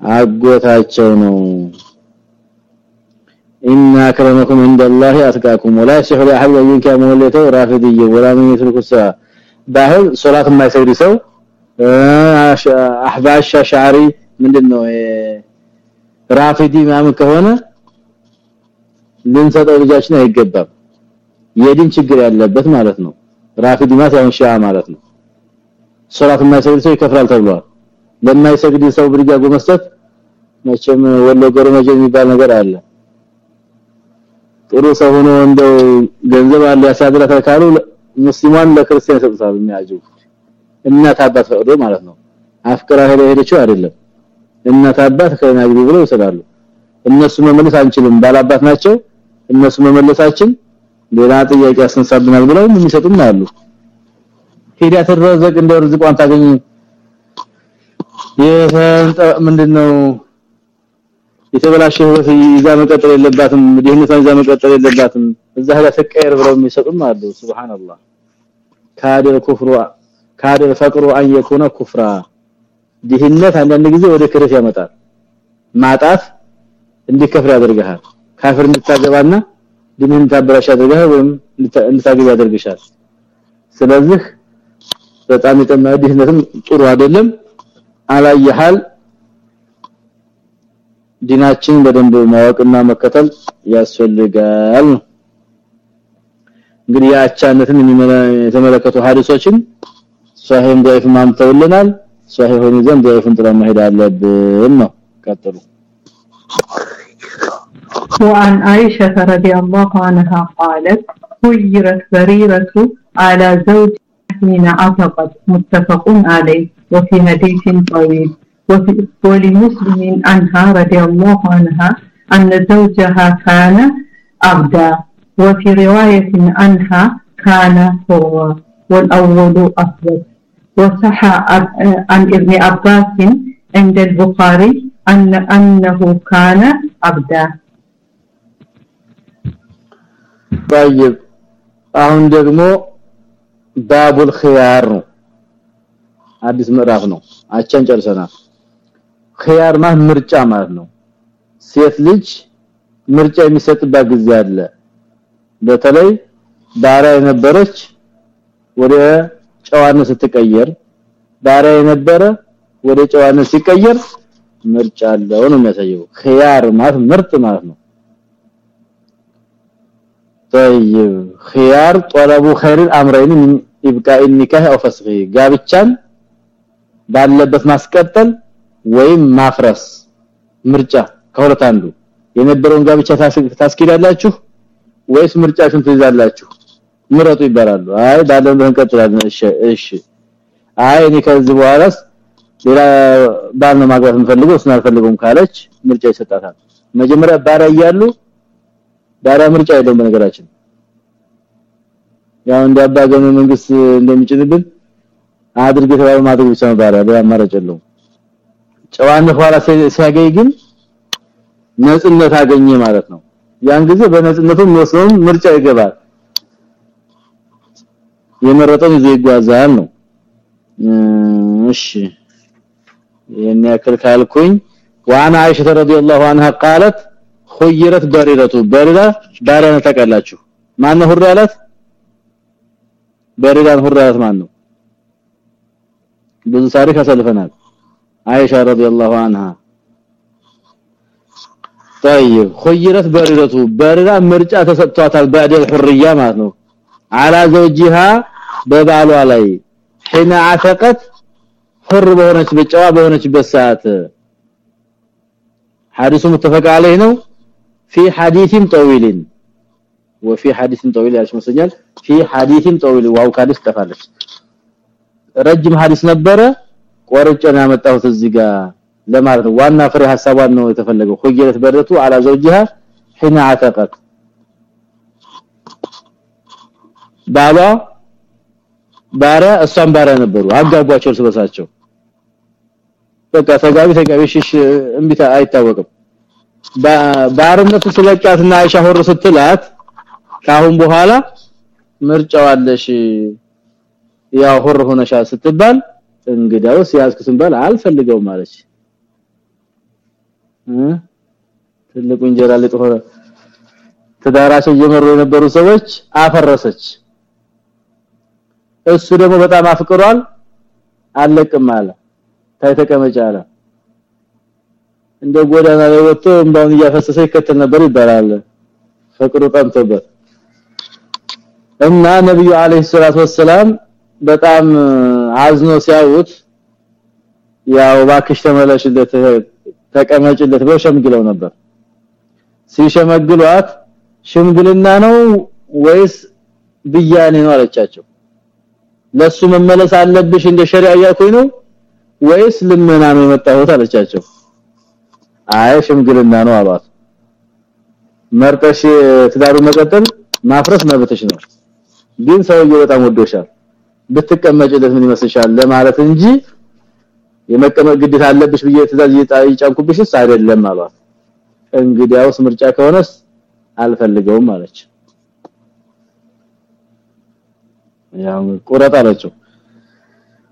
አጎታቸው ነው ان اكرمكم عند الله اتقاكم ولا يصح لاحد ان ينكح مولته رافضي ولا من يترك الصلاه ባህል ሶላት የማይሰግድ ሰው አህባሽ ሻሪ ምንድነው ራፊዲ ምናምን ከሆነ ልንሰጠው ልጃችን አይገባም የዲን ችግር ያለበት ማለት ነው ራፊዲ ማለት ያው ሻ ማለት ነው ሶላት የማይሰግድ ሰው ይከፍራል ተብሏል ለማይሰግድ ሰው ብርጋጎ መስጠት መቼም ወሎ ገረመጀ የሚባል ነገር አለ ጥሩ ሰው ሆኖ እንደው ገንዘብ አለ ያሳድራታ ካሉ ሙስሊማን ለክርስቲያን ይሰጣሉ የሚያጁ እናት አባት ፈቅዶ ማለት ነው። አፍቅራ ሄደ ሄደችው አይደለም። እናት አባት ከናግቢ ብለው ይሰጣሉ። እነሱ መመለስ አንችልም። ባላባት ናቸው። እነሱ መመለሳችን ሌላ ጥያቄ ያስነሳብናል ብለው የሚሰጡም አሉ። ሄዳ ተረዘቅ እንደ ርዝቋን ታገኝ። የፈንጠ ምንድነው የተበላሸ ህይወት ይዛ መቀጠል የለባትም ድህነቷን ይዛ መቀጠል የለባትም። እዛ ሄዳ ተቀየር ብለው የሚሰጡም አሉ። ሱብሃንአላህ። ካደ ኩፍሩ ካደ ፈቅሩ አን የኩነ ኩፍራ። ድህነት አንዳንድ ጊዜ ወደ ክረት ያመጣል። ማጣት እንዲከፍር ያደርጋል ካፍር እንድታገባና ድህነትን ታበላሽ ያደርጋል ወይም እንድታገባ ያደርግሻል። ስለዚህ በጣም የጠማ ድህነትም ጥሩ አይደለም። አላየሃል ዲናችን በደንብ ማወቅና መከተል ያስፈልጋል። እንግዲህ ያቻነትን የተመለከቱ ሀዲሶችን ሷሂህን ضعيف ማምተውልናል ሷሂህን ይዘን ضعيفን ጥለን መሄድ አለብን ነው። ቀጥሉ። وعن عائشة رضي الله عنها قالت خيرت بريرة على زوجها حين عتقت متفق عليه وفي حديث طويل وفي ولمسلم عنها رضي الله عنها أن زوجها كان عبدا وفي رواية عنها كان حرا والأول أثبت وصح عن ابن عباس عند البخاري أن أنه كان عبدا طيب አሁን ደግሞ ባቡል ኺያር ነው አዲስ ምዕራፍ ነው አቻን ጨርሰናል ኺያር ማለት ምርጫ ማለት ነው ሴት ልጅ ምርጫ የሚሰጥባት ጊዜ አለ በተለይ ባሪያ የነበረች ወደ ጨዋነት ስትቀየር ባሪያ የነበረ ወደ ጨዋነት ሲቀየር ምርጫ አለው ነው የሚያሳየው ኺያር ማለት ምርጥ ማለት ነው طيب خيار طلب خير الامرين من ابقاء النكاح او فسخه ጋብቻን ባለበት ማስቀጠል ወይም ማፍረስ ምርጫ ከሁለት አንዱ። የነበረውን ጋብቻ ታስኪዳላችሁ ወይስ ምርጫችሁን ትይዛላችሁ? ምረጡ ይባላሉ። አይ ባለን እንቀጥላለን እሺ እሺ። አይ እኔ ከዚህ በኋላስ ሌላ ባል ነው ማግባት የምፈልገው እሱን አልፈልገውም ካለች ምርጫ ይሰጣታል። መጀመሪያ ባሪያ እያሉ ባሪያ ምርጫ የለውም በነገራችን። ያው እንደ አባገነ መንግስት እንደሚጭንብን አድርገ ተባለ ማድረግ ብቻ ነው ባሪያ በአማራጭ የለውም ጨዋነት ኋላ ሲያገኝ ግን ነጽነት አገኘ ማለት ነው ያን ጊዜ በነጽነቱ የሚወስነውን ምርጫ ይገባል የመረጠውን ይዞ ይጓዛል ነው እሺ የኔ ያክል ካልኩኝ وانا عائشه رضي الله عنها قالت خيرت بريرة بريرة ባሪያ ተቀላችሁ ማን ነው ሁር ያላት በሪዳን ሁር ያላት ማን ነው ብዙ ታሪክ አሳልፈናል አይሻ ረዲየላሁ عنها طيب خيرت بريرة بريرة ምርጫ ተሰጥቷታል بعد الحريه ማለት ነው على زوجها በባሏ ላይ حين عتقت حر በሆነች በጨዋ በሆነችበት ሰዓት حديث متفق عليه ነው في حديث طويل وفي حديث طويل ያልሽ መስኛል في حديث طويل ዋው ካዲስ ተፋለች ረጅም ሐዲስ ነበረ ቆርጬ ነው ያመጣሁት እዚህ ጋር ለማለት ዋና ፍሬ ሐሳቧን ነው የተፈለገው። ኹየለት በረቱ አላ ዘውጂሃ ሒና አተቀት። ባሏ ባሪያ እሷን ባሪያ ነበሩ። አጋጓቸው ስለሳቸው በቃ ተጋቢ ተጋቢ ሽሽ እንቢታ አይታወቅም። ባርነት ስለቃትና አይሻ ሆር ስትላት ካሁን በኋላ ምርጫው አለሽ ያው ሆር ሆነሻ ስትባል እንግዳውስ ያዝኩ ስንባል አልፈልገውም ማለች ትልቁ እንጀራ ለጦር ትዳራቸው እየመሩ የነበሩ ሰዎች አፈረሰች። እሱ ደግሞ በጣም አፍቅሯል አለቅም አለ። ታይ ተቀመጫ አለ። እንደ ጎዳና ላይ ወጥቶ እንባውን እያፈሰሰ ይከተል ነበር ይባላል። ፍቅሩ ጠምቶበት እና ነብዩ አለይሂ ሰላቱ ወሰለም በጣም አዝኖ ሲያዩት ያው ባክሽ ተመለሽለት ተቀመጭለት ብለው ሸምግለው ነበር። ሲሸመግሏት ሽምግልና ነው ወይስ ብያኔ ነው አለቻቸው። ለሱ መመለስ አለብሽ እንደ ሸሪዓ ያልኩኝ ነው ወይስ ልመና ነው የመጣሁት አለቻቸው። አይ ሽምግልና ነው አሏት። መርጠሽ ትዳሩ መቀጠል ማፍረስ መብትሽ ነው። ግን ሰውየው በጣም ወዶሻል ብትቀመጭለት ምን ይመስልሻል ለማለት እንጂ የመቀመጥ ግዴታ አለብሽ ብዬ ትዛዝ ይጫንኩብሽስ አይደለም አሏት እንግዲያውስ ምርጫ ከሆነስ አልፈልገውም አለች ያው ቁረጥ አለችው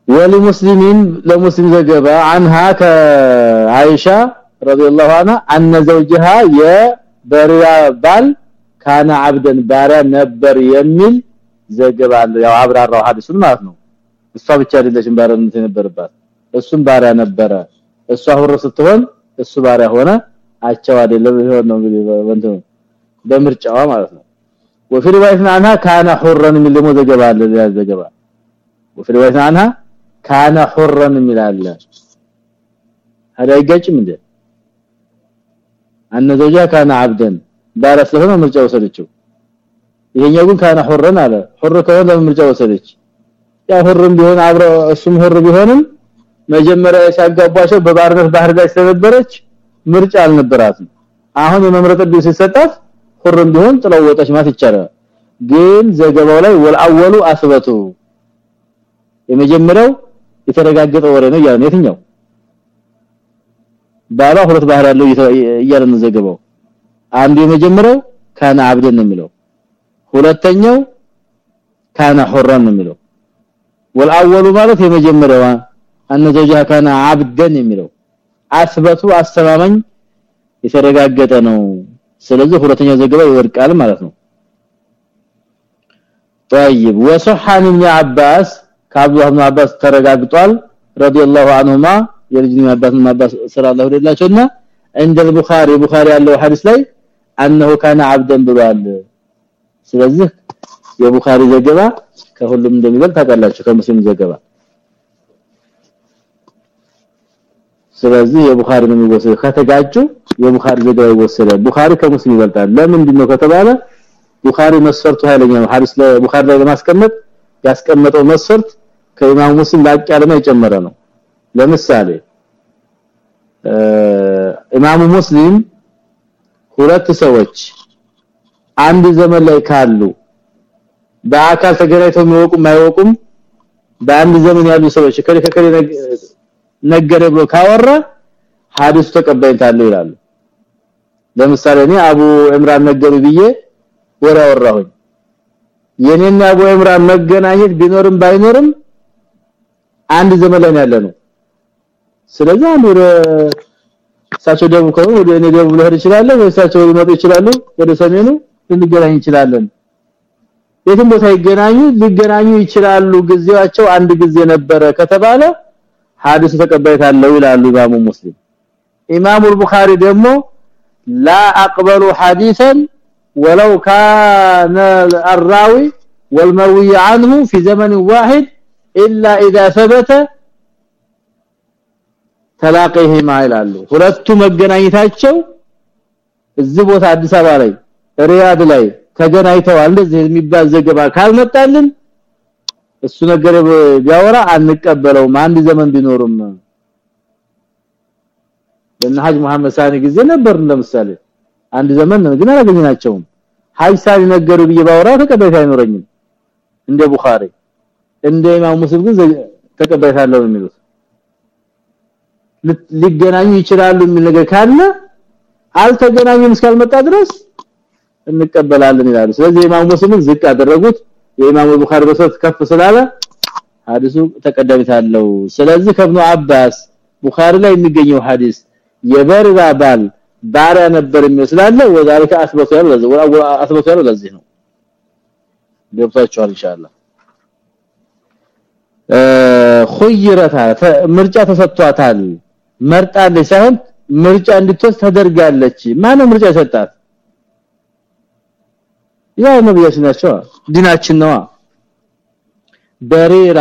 ولمسلمين لمسلم ዘገባ عنها كعائشه رضي الله عنها ان زوجها የበሪያ ባል ካና አብደን ባሪያ ነበር የሚል ዘገባ አለ ያው አብራራው ሐዲሱን ማለት ነው እሷ ብቻ አይደለችም ባሪያነት የነበረባት እሱም ባሪያ ነበረ እሷ ሁር ስትሆን እሱ ባሪያ ሆነ አቻው አይደለም ይሆን ነው እንግዲህ ወንድም በምርጫዋ ማለት ነው وفي روايه عنها كان حرا من لمو ዘገባ አለ ያ ዘገባ وفي روايه عنها كان حرا من الله هذا አይጋጭም እንዴ አነ ዘውጃ ካና አብደን ባሪያ ስለሆነ ምርጫ ወሰደችው ይሄኛው ግን ካና ሆረን አለ። ሆረ ከሆነ ለምርጫ ወሰደች? ያ ሆርም ቢሆን አብረ እሱም ሆር ቢሆንም መጀመሪያ ሲያጋባቸው በባርነት ባህር ላይ ስለነበረች ምርጫ አልነበራትም። አሁን የመምረጥ ዕድል ሲሰጣት ሆርም ቢሆን ጥለው ማለት ይቻላል። ግን ዘገባው ላይ ወልአወሉ አስበቱ። የመጀመሪያው የተረጋገጠ ወሬ ነው ያለው የትኛው? ባላ ሁለት ባህር ያለው እያለ ነው ዘገባው። አንዱ የመጀመሪያው ካና አብደን የሚለው። ሁለተኛው ካና ሁራን ነው የሚለው ወልአወሉ ማለት የመጀመሪያው አነ ዘውጃ ካና አብደን የሚለው አስበቱ አስተማማኝ የተረጋገጠ ነው ስለዚህ ሁለተኛው ዘገባ ይወርቃል ማለት ነው طيب وصح عن ابن عباس ከአብዱ ኢብኑ አባስ ተረጋግጧል ረዲየላሁ ዐንሁማ የልጅኒ አባስ አባስ ሰለላሁ ዐለይሂ عند البخاري ቡኻሪ ያለው ሐዲስ ላይ انه كان عبدا ብሏል ስለዚህ የቡኻሪ ዘገባ ከሁሉም እንደሚበልጥ ታውቃላችሁ ከሙስሊም ዘገባ። ስለዚህ የቡኻሪ ነው የሚወሰደው። ከተጋጩ የቡኻሪ ዘገባ ይወሰዳል። ቡኻሪ ከሙስሊም ይበልጣል። ለምንድን ነው ከተባለ ቡኻሪ መስፈርቱ ኃይለኛ ነው። ሐዲስ ለቡኻሪ ላይ ለማስቀመጥ ያስቀመጠው መስፈርት ከኢማም ሙስሊም ላቅ ያለና የጨመረ ነው። ለምሳሌ ኢማሙ ሙስሊም ሁለት ሰዎች አንድ ዘመን ላይ ካሉ በአካል ተገናኝተው የሚወቁም አይወቁም በአንድ ዘመን ያሉ ሰዎች ከለ ከለ ነገረ ብሎ ካወራ ሐዲስ ተቀባይነት አለው ይላሉ። ለምሳሌ እኔ አቡ ኢምራን ነገሩ ብዬ ወራ ወራሁኝ የኔና አቡ ኢምራን መገናኘት ቢኖርም ባይኖርም አንድ ዘመን ላይ ያለ ነው ስለዚህ አንድ ወደ እሳቸው ደቡብ ከሆነ ወደ እኔ ደቡብ ልሄድ ይችላል ወይ እሳቸው ሊመጡ ይችላሉ? ወደ ሰሜኑ ልንገናኝ እንችላለን የትም ቦታ ይገናኙ ሊገናኙ ይችላሉ ጊዜያቸው አንድ ጊዜ ነበረ ከተባለ ሐዲስ ተቀባይት አለው ይላሉ ኢማሙ ሙስሊም ኢማሙ البخاري ደግሞ لا اقبل حديثا ولو كان الراوي والمروي عنه في زمن واحد الا اذا ثبت ተላቀይህማ ይላሉ ሁለቱ መገናኘታቸው እዚህ ቦታ አዲስ አበባ ላይ ሪያድ ላይ ተገናኝተዋል። እንደዚህ የሚባል ዘገባ ካልመጣልን እሱ ነገር ቢያወራ አንቀበለውም። አንድ ዘመን ቢኖርም ለነሐጅ መሐመድ ሳኒ ጊዜ ነበር ለምሳሌ። አንድ ዘመን ግን አላገኘናቸውም። ሐጅ ሳኒ ነገሩ ብዬ ባወራ ተቀባይታ አይኖረኝም። እንደ ቡኻሪ እንደ ኢማም ሙስሊም ግን ተቀባይታ አለው የሚሉት። ሊገናኙ ይችላሉ የሚል ነገር ካለ አልተገናኙም እስካልመጣ ድረስ እንቀበላለን ይላሉ። ስለዚህ ኢማም ሙስሊም ዝቅ አደረጉት የኢማሙ ቡኻሪ በሰት ከፍ ስላለ ሐዲሱ ተቀዳሚት አለው። ስለዚህ ከብኑ አባስ ቡኻሪ ላይ የሚገኘው ሐዲስ የበርራ ባል ባሪያ ነበር የሚመስላለ ወዛልከ አስበቱ ያለው ለዚህ አስበቱ ያለው ለዚህ ነው። ገብታችኋል ኢንሻአላህ። ኹይረታ ምርጫ ተሰጥቷታል። መርጣለች ሳይሆን ምርጫ እንድትወስድ ተደርጋለች። ማን ምርጫ ሰጣት ያው ነብያችን ናቸው ዲናችን ነው በሪራ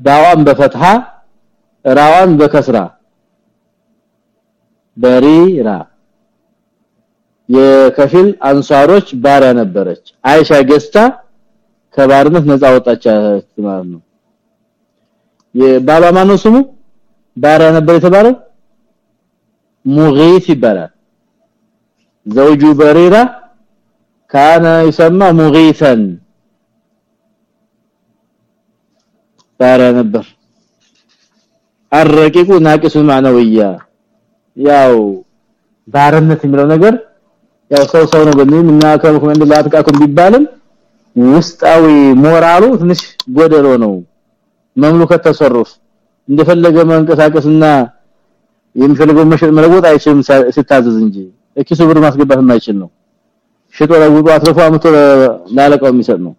ዳዋን በፈትሃ ራዋን በከስራ። በሪራ የከፊል አንሷሮች ባሪያ ነበረች። አይሻ ገዝታ ከባርነት ነፃ ወጣች ማለት ነው። የባባ ማነው ስሙ? ባሪያ ነበር የተባለው? ሙጊት ይባላል። ዘውጁ በሪራ ካነ يسمى ሙጊተን ባሪያ ነበር አረቂቁ ናቂሱ ማነውያ ያው ባርነት የሚለው ነገር ያው ሰው ሰው ነው ግን እና ከመኩም እንደ ላትቃኩም ቢባልም ውስጣዊ ሞራሉ ትንሽ ጎደሎ ነው መምሉከት ተሰሩፍ እንደፈለገ መንቀሳቀስና የሚፈልገው መሸጥ መለወጥ አይችልም ሲታዘዝ እንጂ እኪሱ ብር ማስገባት የማይችል ነው ሽጦ ለውዶ አትርፎ አመቶ ላለቀው የሚሰጥ ነው።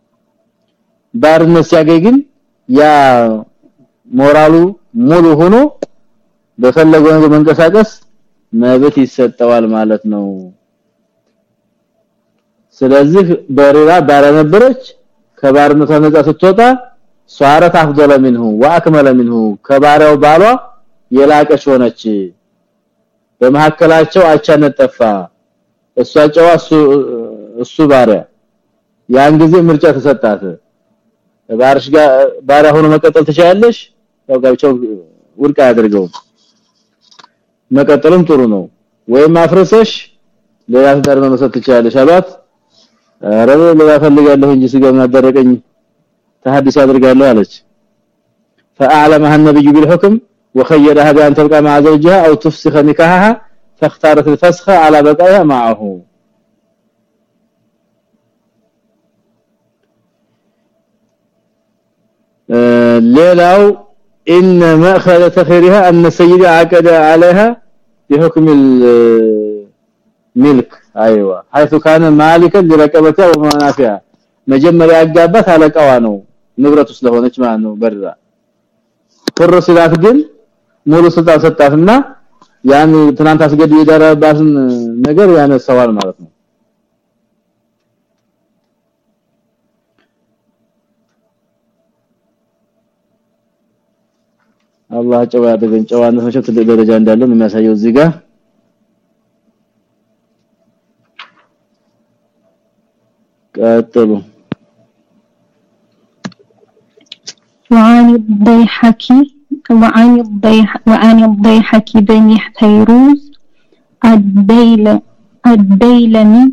ባርነት ሲያገኝ ግን ያ ሞራሉ ሙሉ ሆኖ በፈለገው ነገር መንቀሳቀስ መብት ይሰጠዋል ማለት ነው። ስለዚህ በሬራ ባረ ከባርነቷ ነፃ ስትወጣ ሷረት አፍደለ منه واكمل منه ከባሪያው ባሏ የላቀች ሆነች። በመሐከላቸው አቻነት ጠፋ። እሷ ጨዋ እሱ ባሪያ ያን ጊዜ ምርጫ ተሰጣት ባርሽ ጋር ባሪያ ሆኖ መቀጠል ትችላለሽ ያው ጋብቻው ውድቅ አያደርገውም መቀጠልም ጥሩ ነው ወይም አፍረሰሽ ሌላ ትዳር መመሰረት ትችላለሽ አሏት ኧረ ሌላ ፈልጋለሁ እንጂ ስጋውን አደረቀኝ ተሐዲስ አድርጋለሁ አለች فاعلمها النبي بالحكم وخيرها بان تبقى مع زوجها او تفسخ نكاحها فاختارت الفسخ على بقائها معه ሌላው ان ماخذ تخيرها ان سيد عقد عليها بحكم الملك ايوه حيث كان مالكا لرقبتها ومنافعها መጀመሪያ ያጋባት አለቃዋ ነው ንብረቱ ስለሆነች ማለት ነው በራ ፍር ስላት ግን ሙሉ ስልጣን ሰጣትና ያን ትናንት አስገድ የደረባትን ነገር ያነሳዋል ማለት ነው አላህ ጨዋ ያደረገን ጨዋነት መቼም ትልቅ ደረጃ እንዳለን የሚያሳየው እዚህ ጋር ቀጥሉ وعن الضيحك وعن الضيح وعن الضيحك بن فيروز الديل الديلمي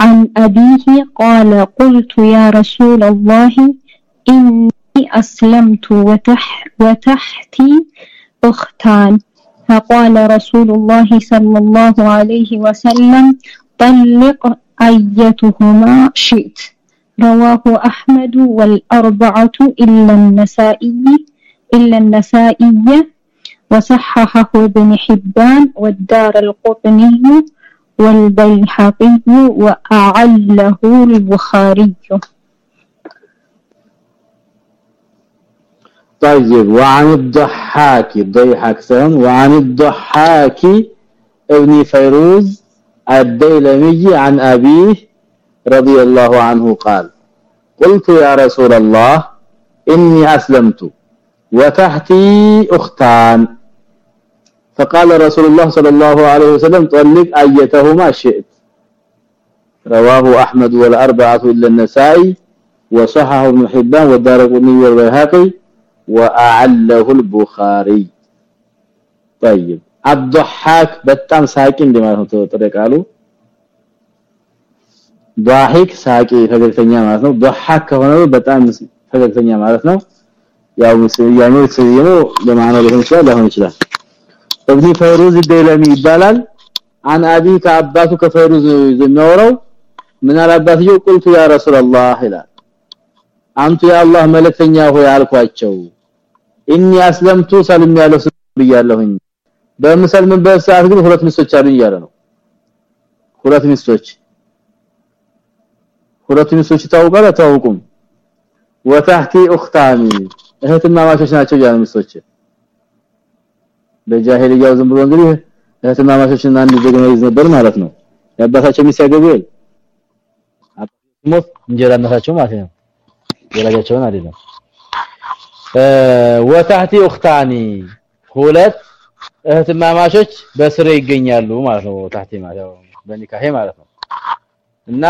عن أبيه قال قلت يا رسول الله إني أسلمت وتح وتحتي أختان. فقال رسول الله صلى الله عليه وسلم طلق أيتهما شئت. رواه أحمد والأربعة إلا النسائي إلا النسائي وصححه ابن حبان والدار القطني والبيحقي وأعله البخاري. طيب وعن الضحاك ضيحك سن وعن الضحاك ابن فيروز الديلمي عن أبيه رضي الله عنه قال قلت يا رسول الله إني أسلمت وتحتي أختان. فقال رسول الله صلى الله عليه وسلم طلق أيتهما شئت. رواه أحمد والأربعة إلا النسائي وصححه ابن حبان والدارقطني والبيهقي. وأعله البخاري طيب الضحاك በጣም ሳቂ እንደማለት ነው ተጠቃሉ ضاحك ሳቂ ፈገግተኛ ማለት ነው ضحاك ከሆነ በጣም ፈገግተኛ ማለት ነው ያው ያለው ሲየሞ ለማነው ሊሆን ይችላል ሊሆን ይችላል ابن فيروز الديلمي ይባላል عن ابي ከአባቱ ከፈይሩዝ የሚያወራው ምን አላባትየው ቁልቱ ያ ረሱላህ ይላል አንቱ የአላህ መልእክተኛ ሆይ አልኳቸው ኢኒ አስለምቱ ሰልም ያለው ብያለሁኝ። በምሰልምበት ሰዓት ግን ሁለት ሚስቶች አሉኝ እያለ ነው። ሁለት ሚስቶች። ሁለት ሚስቶች ታውቃለ ታውቁም ወታህቲ ኡኽታኒ እህትና ማቾች ናቸው ያለ ሚስቶች። በጃሂልያው ዝም ብሎ እንግዲህ እህትና ማቾችን አንድ ጀግና ይዝ ነበር ማለት ነው። ያባታቸው ሚስት ያገቡ ይል ሞት? እንጀራነታቸው ማለት ነው። ወላጃቸውን አይደለም ወታህቲ ኡኽታኒ ሁለት እህትማማቾች በስሬ ይገኛሉ ማለት ነው። ታህቲ ማለት በኒካሄ ማለት ነው። እና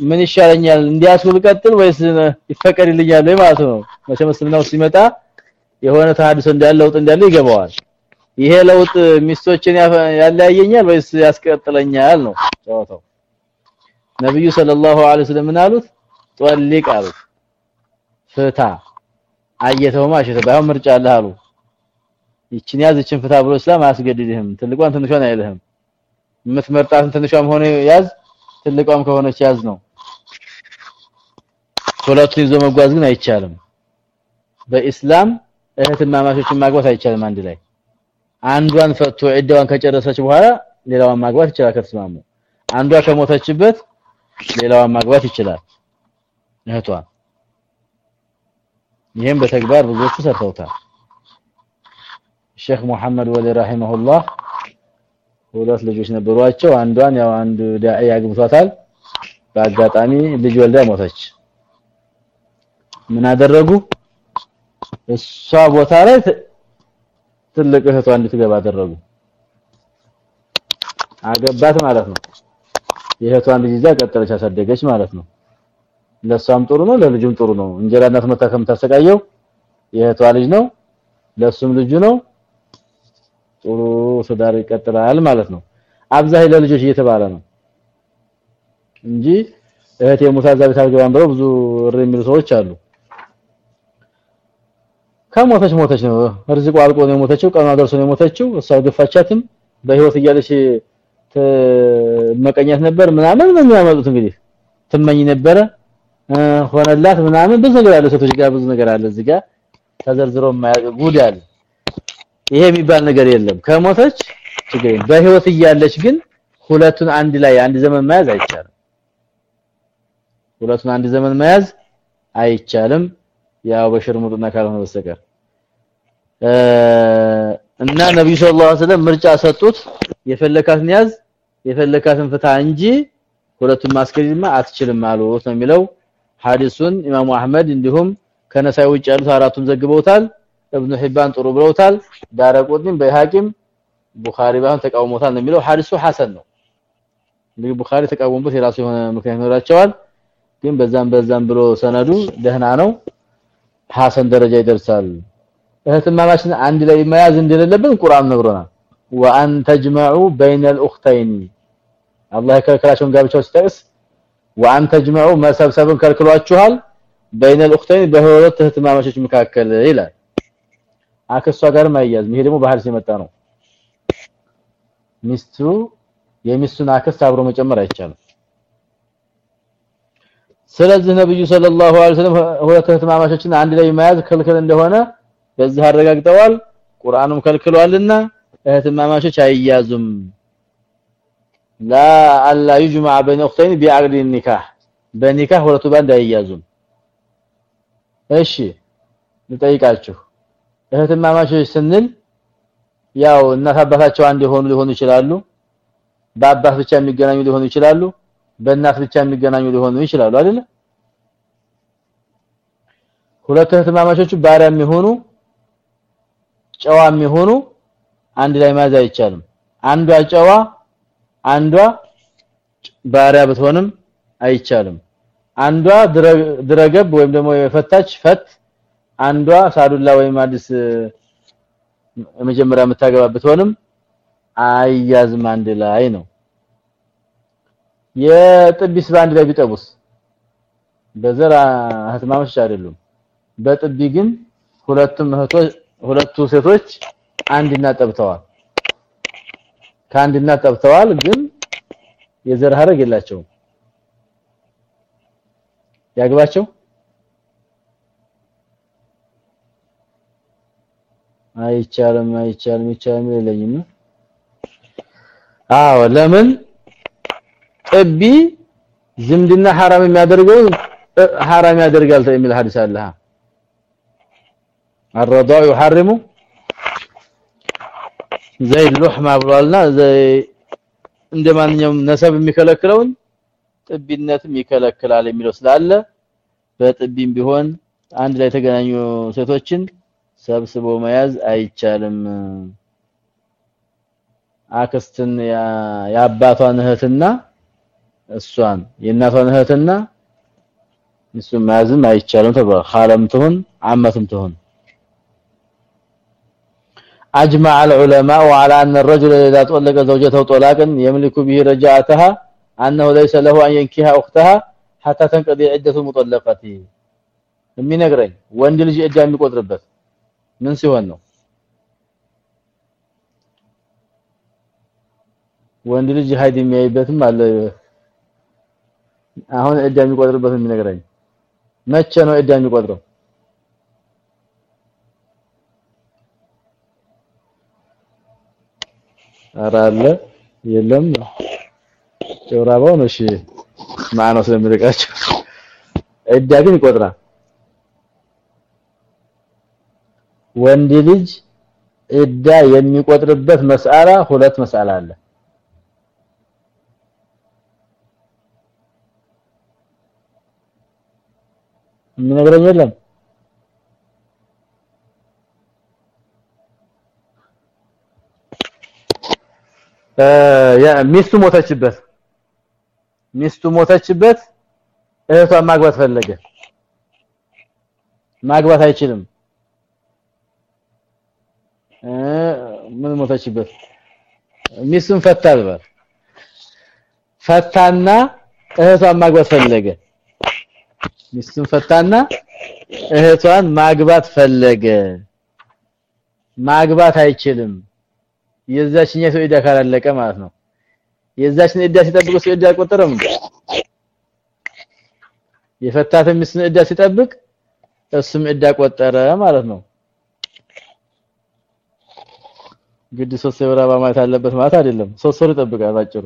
ምን ይሻለኛል እንዲያስኩ ልቀጥል ወይስ ይፈቀድልኛል ማለት ነው። መቼም እስልምናው ሲመጣ የሆነ ተሐድሶ እንዳለ ለውጥ እንዳለ ይገባዋል። ይሄ ለውጥ ሚስቶችን ያለያየኛል ወይስ ያስቀጥለኛል ነው ጨዋታው? ነብዩ ሰለላሁ ዐለይሂ ወሰለም አሉት? ጦሊቅ አሉት። ፍታ አየተው ማሽተ ባይሆን ምርጫ አለ አሉ። ይችን ያዝ ይችን ፍታ ብሎ እስላም አያስገድድህም። ትልቋን ትንሿን አይልህም። የምትመርጣትን ትንሿም ሆነ ያዝ ትልቋም ከሆነች ያዝ ነው። ሁለቱን ይዞ መጓዝ ግን አይቻልም። በኢስላም እህትማማቾችን ማግባት አይቻልም አንድ ላይ። አንዷን ፈቶ ዒዳዋን ከጨረሰች በኋላ ሌላዋን ማግባት ይችላል ከተስማሙ። አንዷ ከሞተችበት ሌላዋን ማግባት ይችላል እህቷን ይሄም በተግባር ብዙዎቹ ሰርተውታል። ሼክ መሐመድ ወሊ ረሂመሁላህ ሁለት ልጆች ነበሯቸው። አንዷን ያው አንድ ዳዒ አግብቷታል። በአጋጣሚ ልጅ ወልዳ ሞተች። ምን አደረጉ? እሷ ቦታ ላይ ትልቅ እህቷ እንድትገባ አደረጉ። አገባት ማለት ነው። የእህቷን ልጅ ይዛ ቀጠለች አሳደገች ማለት ነው ለሷም ጥሩ ነው ለልጁም ጥሩ ነው። እንጀራ እናት መታ ከምታሰቃየው የእህቷ ልጅ ነው ለሱም ልጁ ነው። ጥሩ ትዳር ይቀጥላል ማለት ነው። አብዛኝ ለልጆች እየተባለ ነው እንጂ እህቴ ሙሳ ዛቤት አልገባም ብለው ብዙ እሪ የሚሉ ሰዎች አሉ። ከሞተች ሞተች ነው። ርዝቁ አልቆ ነው የሞተችው ቀኗ ደርሶ ነው የሞተችው። እሷ ገፋቻትም በህይወት እያለች መቀኘት ነበር ምናምን ነው የሚያመጡት እንግዲህ። ትመኝ ነበረ ሆነላት ምናምን ብዙ ነገር አለ። ሴቶች ጋር ብዙ ነገር አለ እዚህ ጋር። ተዘርዝሮ የማያውቅ ጉድ አለ። ይሄ የሚባል ነገር የለም። ከሞተች ችግር በህይወት እያለች ግን ሁለቱን አንድ ላይ አንድ ዘመን መያዝ አይቻልም። ሁለቱን አንድ ዘመን መያዝ አይቻልም። ያው በሽርሙጥና ካልሆነ በስተቀር። እና ነብዩ ሰለላሁ ዐለይሂ ወሰለም ምርጫ ሰጡት። የፈለካትን ያዝ የፈለካትን ፍታ እንጂ ሁለቱን ማስከሪማ አትችልም አሉት ነው የሚለው ሐዲሱን ኢማሙ አህመድ እንዲሁም ከነሳይ ውጭ ያሉት አራቱም ዘግበውታል እብኑ ሒባን ጥሩ ብለውታል ዳረቁድን በሐኪም ቡኻሪ ባን ተቃውሞታል ነው የሚለው ሐዲሱ ሐሰን ነው እንግዲህ ቡኻሪ ተቃውሞበት የራሱ የሆነ ምክንያት ይኖራቸዋል ግን በዛም በዛም ብሎ ሰነዱ ደህና ነው ሐሰን ደረጃ ይደርሳል እህትማማችን አንድ ላይ መያዝ እንደሌለብን ቁርአን ነግሮናል ወአን ተጅመዑ በይነ الأختين አላህ ከልከላቸውን ጋብቻው ሲጠቅስ ወአን ተጅመዑ መሰብሰብን ከልክሏችኋል በይነ الأختين በሁለት እህትማማቾች መካከል ይላል አክሷ ጋር ማያዝ ይሄ ደግሞ ባህል ሲመጣ ነው ሚስቱ የሚስቱን አክስት አብሮ መጨመር አይቻልም ስለዚህ ነብዩ ሰለላሁ ዐለይሂ ወሰለም ሁለት እህትማማቾችን አንድ ላይ መያዝ ክልክል እንደሆነ በዚህ አረጋግጠዋል ቁርአኑም ከልክሏልና እህትማማቾች አይያዙም ለአላ ይጅመዐ በይነ ኡኽተይን ቢዐቅድ ኒካህ በኒካህ ሁለቱ ባንድ አይያዙም። እሺ ልጠይቃችሁ፣ እህትማማቾች ስንል ያው እናት አባታቸው አንድ የሆኑ ሊሆኑ ይችላሉ። በአባት ብቻ የሚገናኙ ሊሆኑ ይችላሉ። በእናት ብቻ የሚገናኙ ሊሆኑ ይችላሉ አይደል? ሁለት እህትማማቾቹ ባሪያ የሚሆኑ ጨዋ የሚሆኑ አንድ ላይ መያዝ አይቻልም። አንዷ ጨዋ አንዷ ባሪያ ብትሆንም አይቻልም። አንዷ ድረገብ ወይም ደግሞ የፈታች ፈት አንዷ ሳዱላ ወይም አዲስ መጀመሪያ የምታገባ ብትሆንም አያዝም አንድ ላይ ነው። የጥቢስ ባንድ ላይ ቢጠቡስ? በዘር እህትማማቾች አይደሉም። በጥቢ ግን ሁለቱም እህቶች ሁለቱ ሴቶች አንድ እናጠብተዋል ከአንድ እናጠብተዋል ግን የዘር ሀረግ የላቸውም ያግባቸው አይቻልም አይቻልም ይቻልም የለኝም አዎ ለምን ጥቢ ዝምድና حرام የሚያደርገው حرام ያደርጋል የሚል ሐዲስ አለ الرضاع يحرم ዘይድ ሉህማ ብሏልና እንደማንኛውም ነሰብ የሚከለክለውን ጥቢነትም ይከለክላል የሚለው ስላለ በጥቢም ቢሆን አንድ ላይ የተገናኙ ሴቶችን ሰብስቦ መያዝ አይቻልም። አክስትን ያባቷን እህትና እሷን የእናቷን እህትና እሱን መያዝም አይቻልም ተብሏል። ኻለም ትሁን አመትም ትሁን። اجمع العلماء على ان الرجل اذا طلق زوجته طلاقا يملك به رجعتها انه ليس له ان ينكح اختها حتى تنقضي عده مطلقته የሚነግረኝ ወንድ ልጅ እጃ የሚቆጥርበት ምን ሲሆን ነው ወንድ ልጅ ሀይድ የሚያይበትም አለ አሁን እዳ የሚቆጥርበት የሚነግረኝ መቼ ነው እዳ የሚቆጥረው አራለ የለም ጨውራባው ነው እሺ። ማነው ስለሚርቃቸው? እዳ ግን ይቆጥራል ወንድ ልጅ እዳ የሚቆጥርበት መስአላ ሁለት መስአላ አለ። የሚነግረኝ የለም ሚስቱ ሞተችበት። ሚስቱ ሞተችበት እህቷን ማግባት ፈለገ። ማግባት አይችልም። ምን ሞተችበት? ሚስቱን ፈታ ብሏል ፈታና እህቷን ማግባት ፈለገ። ሚስቱን ፈታና እህቷን ማግባት ፈለገ። ማግባት አይችልም የዛችኛው ዕዳ ካላለቀ ማለት ነው የዛችን ዕዳ ሲጠብቅ እሱ ዕዳ አይቆጠርም የፈታትን ሚስቱን ዕዳ ሲጠብቅ እሱም ዕዳ ቆጠረ ማለት ነው ግድ ሶስት ወር ማለት አለበት ማለት አይደለም ሶስት ወር ይጠብቃል ባጭሩ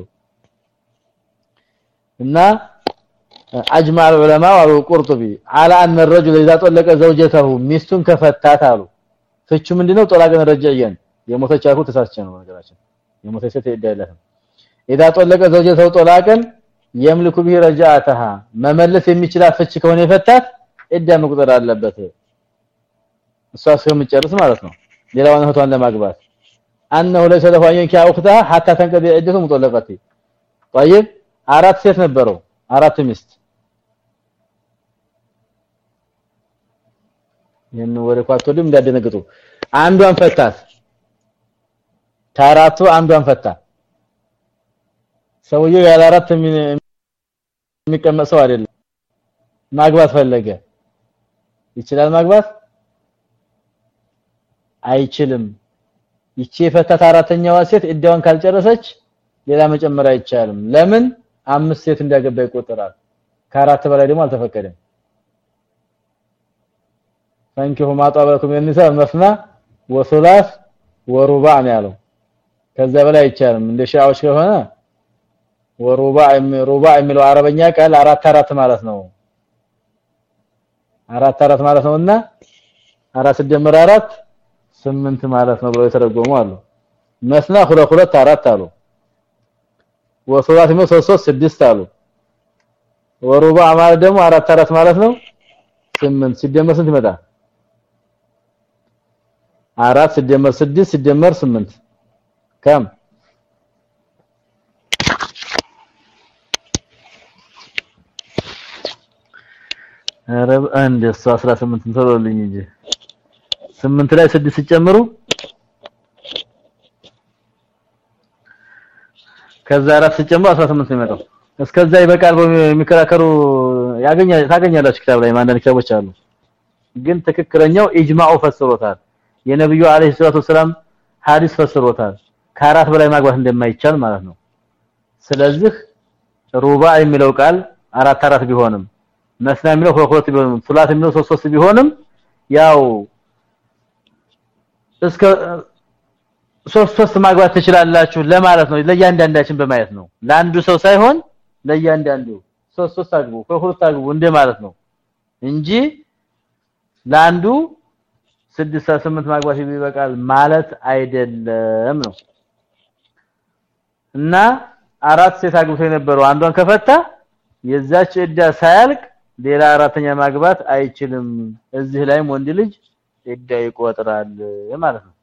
እና اجمع العلماء والقرطبي على ان الرجل اذا طلق زوجته ሚስቱን ከፈታት አሉ ፍቹ ምንድነው ጦላቀን ረጃየን የሞተች አልኩ ተሳስቼ ነው ነገራችን የሞተች ሴት ይዳይላል اذا طلق زوجته طلاقا يملك به رجعتها መመለስ የሚችላት ፍች ከሆነ የፈታት እዳ መቁጠር አለበት እሷ እስከምጨርስ ማለት ነው ሌላውን እህቷን ለማግባት انه ليس له ان ينكح اختها حتى تنقضي عدته مطلقته طيب አራት ሴት ነበረው አራት ሚስት ይሄን ወደ ኳቶልም እንዳደነግጡ አንዷን ፈታት ታራቱ አንዷን ፈታ። ሰውየው ያለ አራት የሚቀመጥ ሰው አይደለም። ማግባት ፈለገ። ይችላል ማግባት? አይችልም። ይቺ የፈታት አራተኛዋ ሴት እዳዋን ካልጨረሰች ሌላ መጨመር አይቻልም። ለምን? አምስት ሴት እንዳገባ ይቆጠራል። ከአራት በላይ ደግሞ አልተፈቀደም። ፈንኪሁ ማጣበረኩም የኒሳ መስና ወሱላስ ወሩባዕ ነው ያለው ከዛ በላይ አይቻልም። እንደ ሻዎች ከሆነ ወሩባዕ ሩባዕ የሚለው አረበኛ ቃል አራት አራት ማለት ነው። አራት አራት ማለት ነውና አራት ሲደመር አራት ስምንት ማለት ነው ብለው የተረጎሙ አሉ። መስና ሁለት ሁለት አራት አሉ። ወሱላት ነው 3 ስድስት አሉ። ወሩባ ማለት ደግሞ አራት አራት ማለት ነው። ስምንት ሲደመር ስንት ይመጣል? አራት ሲደመር ስድስት ሲደመር ስምንት ከም አረብ አንድ 18 ተሮልኝ እንጂ 8 ላይ 6 ሲጨምሩ ከዛ አራት ሲጨምሩ 18 ነው የሚመጣው። እስከዛ ይበቃል የሚከራከሩ ያገኛ ታገኛላችሁ ክታብ ላይ ማንዳንድ ክታቦች አሉ። ግን ትክክለኛው ኢጅማኡ ፈስሮታል። የነብዩ አለይሂ ሰላቱ ሰላም ሐዲስ ፈስሮታል ከአራት በላይ ማግባት እንደማይቻል ማለት ነው። ስለዚህ ሩባ የሚለው ቃል አራት አራት ቢሆንም መስና የሚለው ሁለት ቢሆንም ሱላት የሚለው ሶስት ሶስት ቢሆንም ያው እስከ ሶስት ሶስት ማግባት ትችላላችሁ ለማለት ነው ለእያንዳንዳችን በማየት ነው። ለአንዱ ሰው ሳይሆን ለእያንዳንዱ ሶስት ሶስት አግቡ ከሁለት አግቡ እንደማለት ነው እንጂ ለአንዱ ስድስት ስምንት ማግባት ይበቃል ማለት አይደለም ነው እና አራት ሴት አግብቶ የነበረው አንዷን ከፈታ የዛች እዳ ሳያልቅ ሌላ አራተኛ ማግባት አይችልም። እዚህ ላይም ወንድ ልጅ እዳ ይቆጥራል ማለት ነው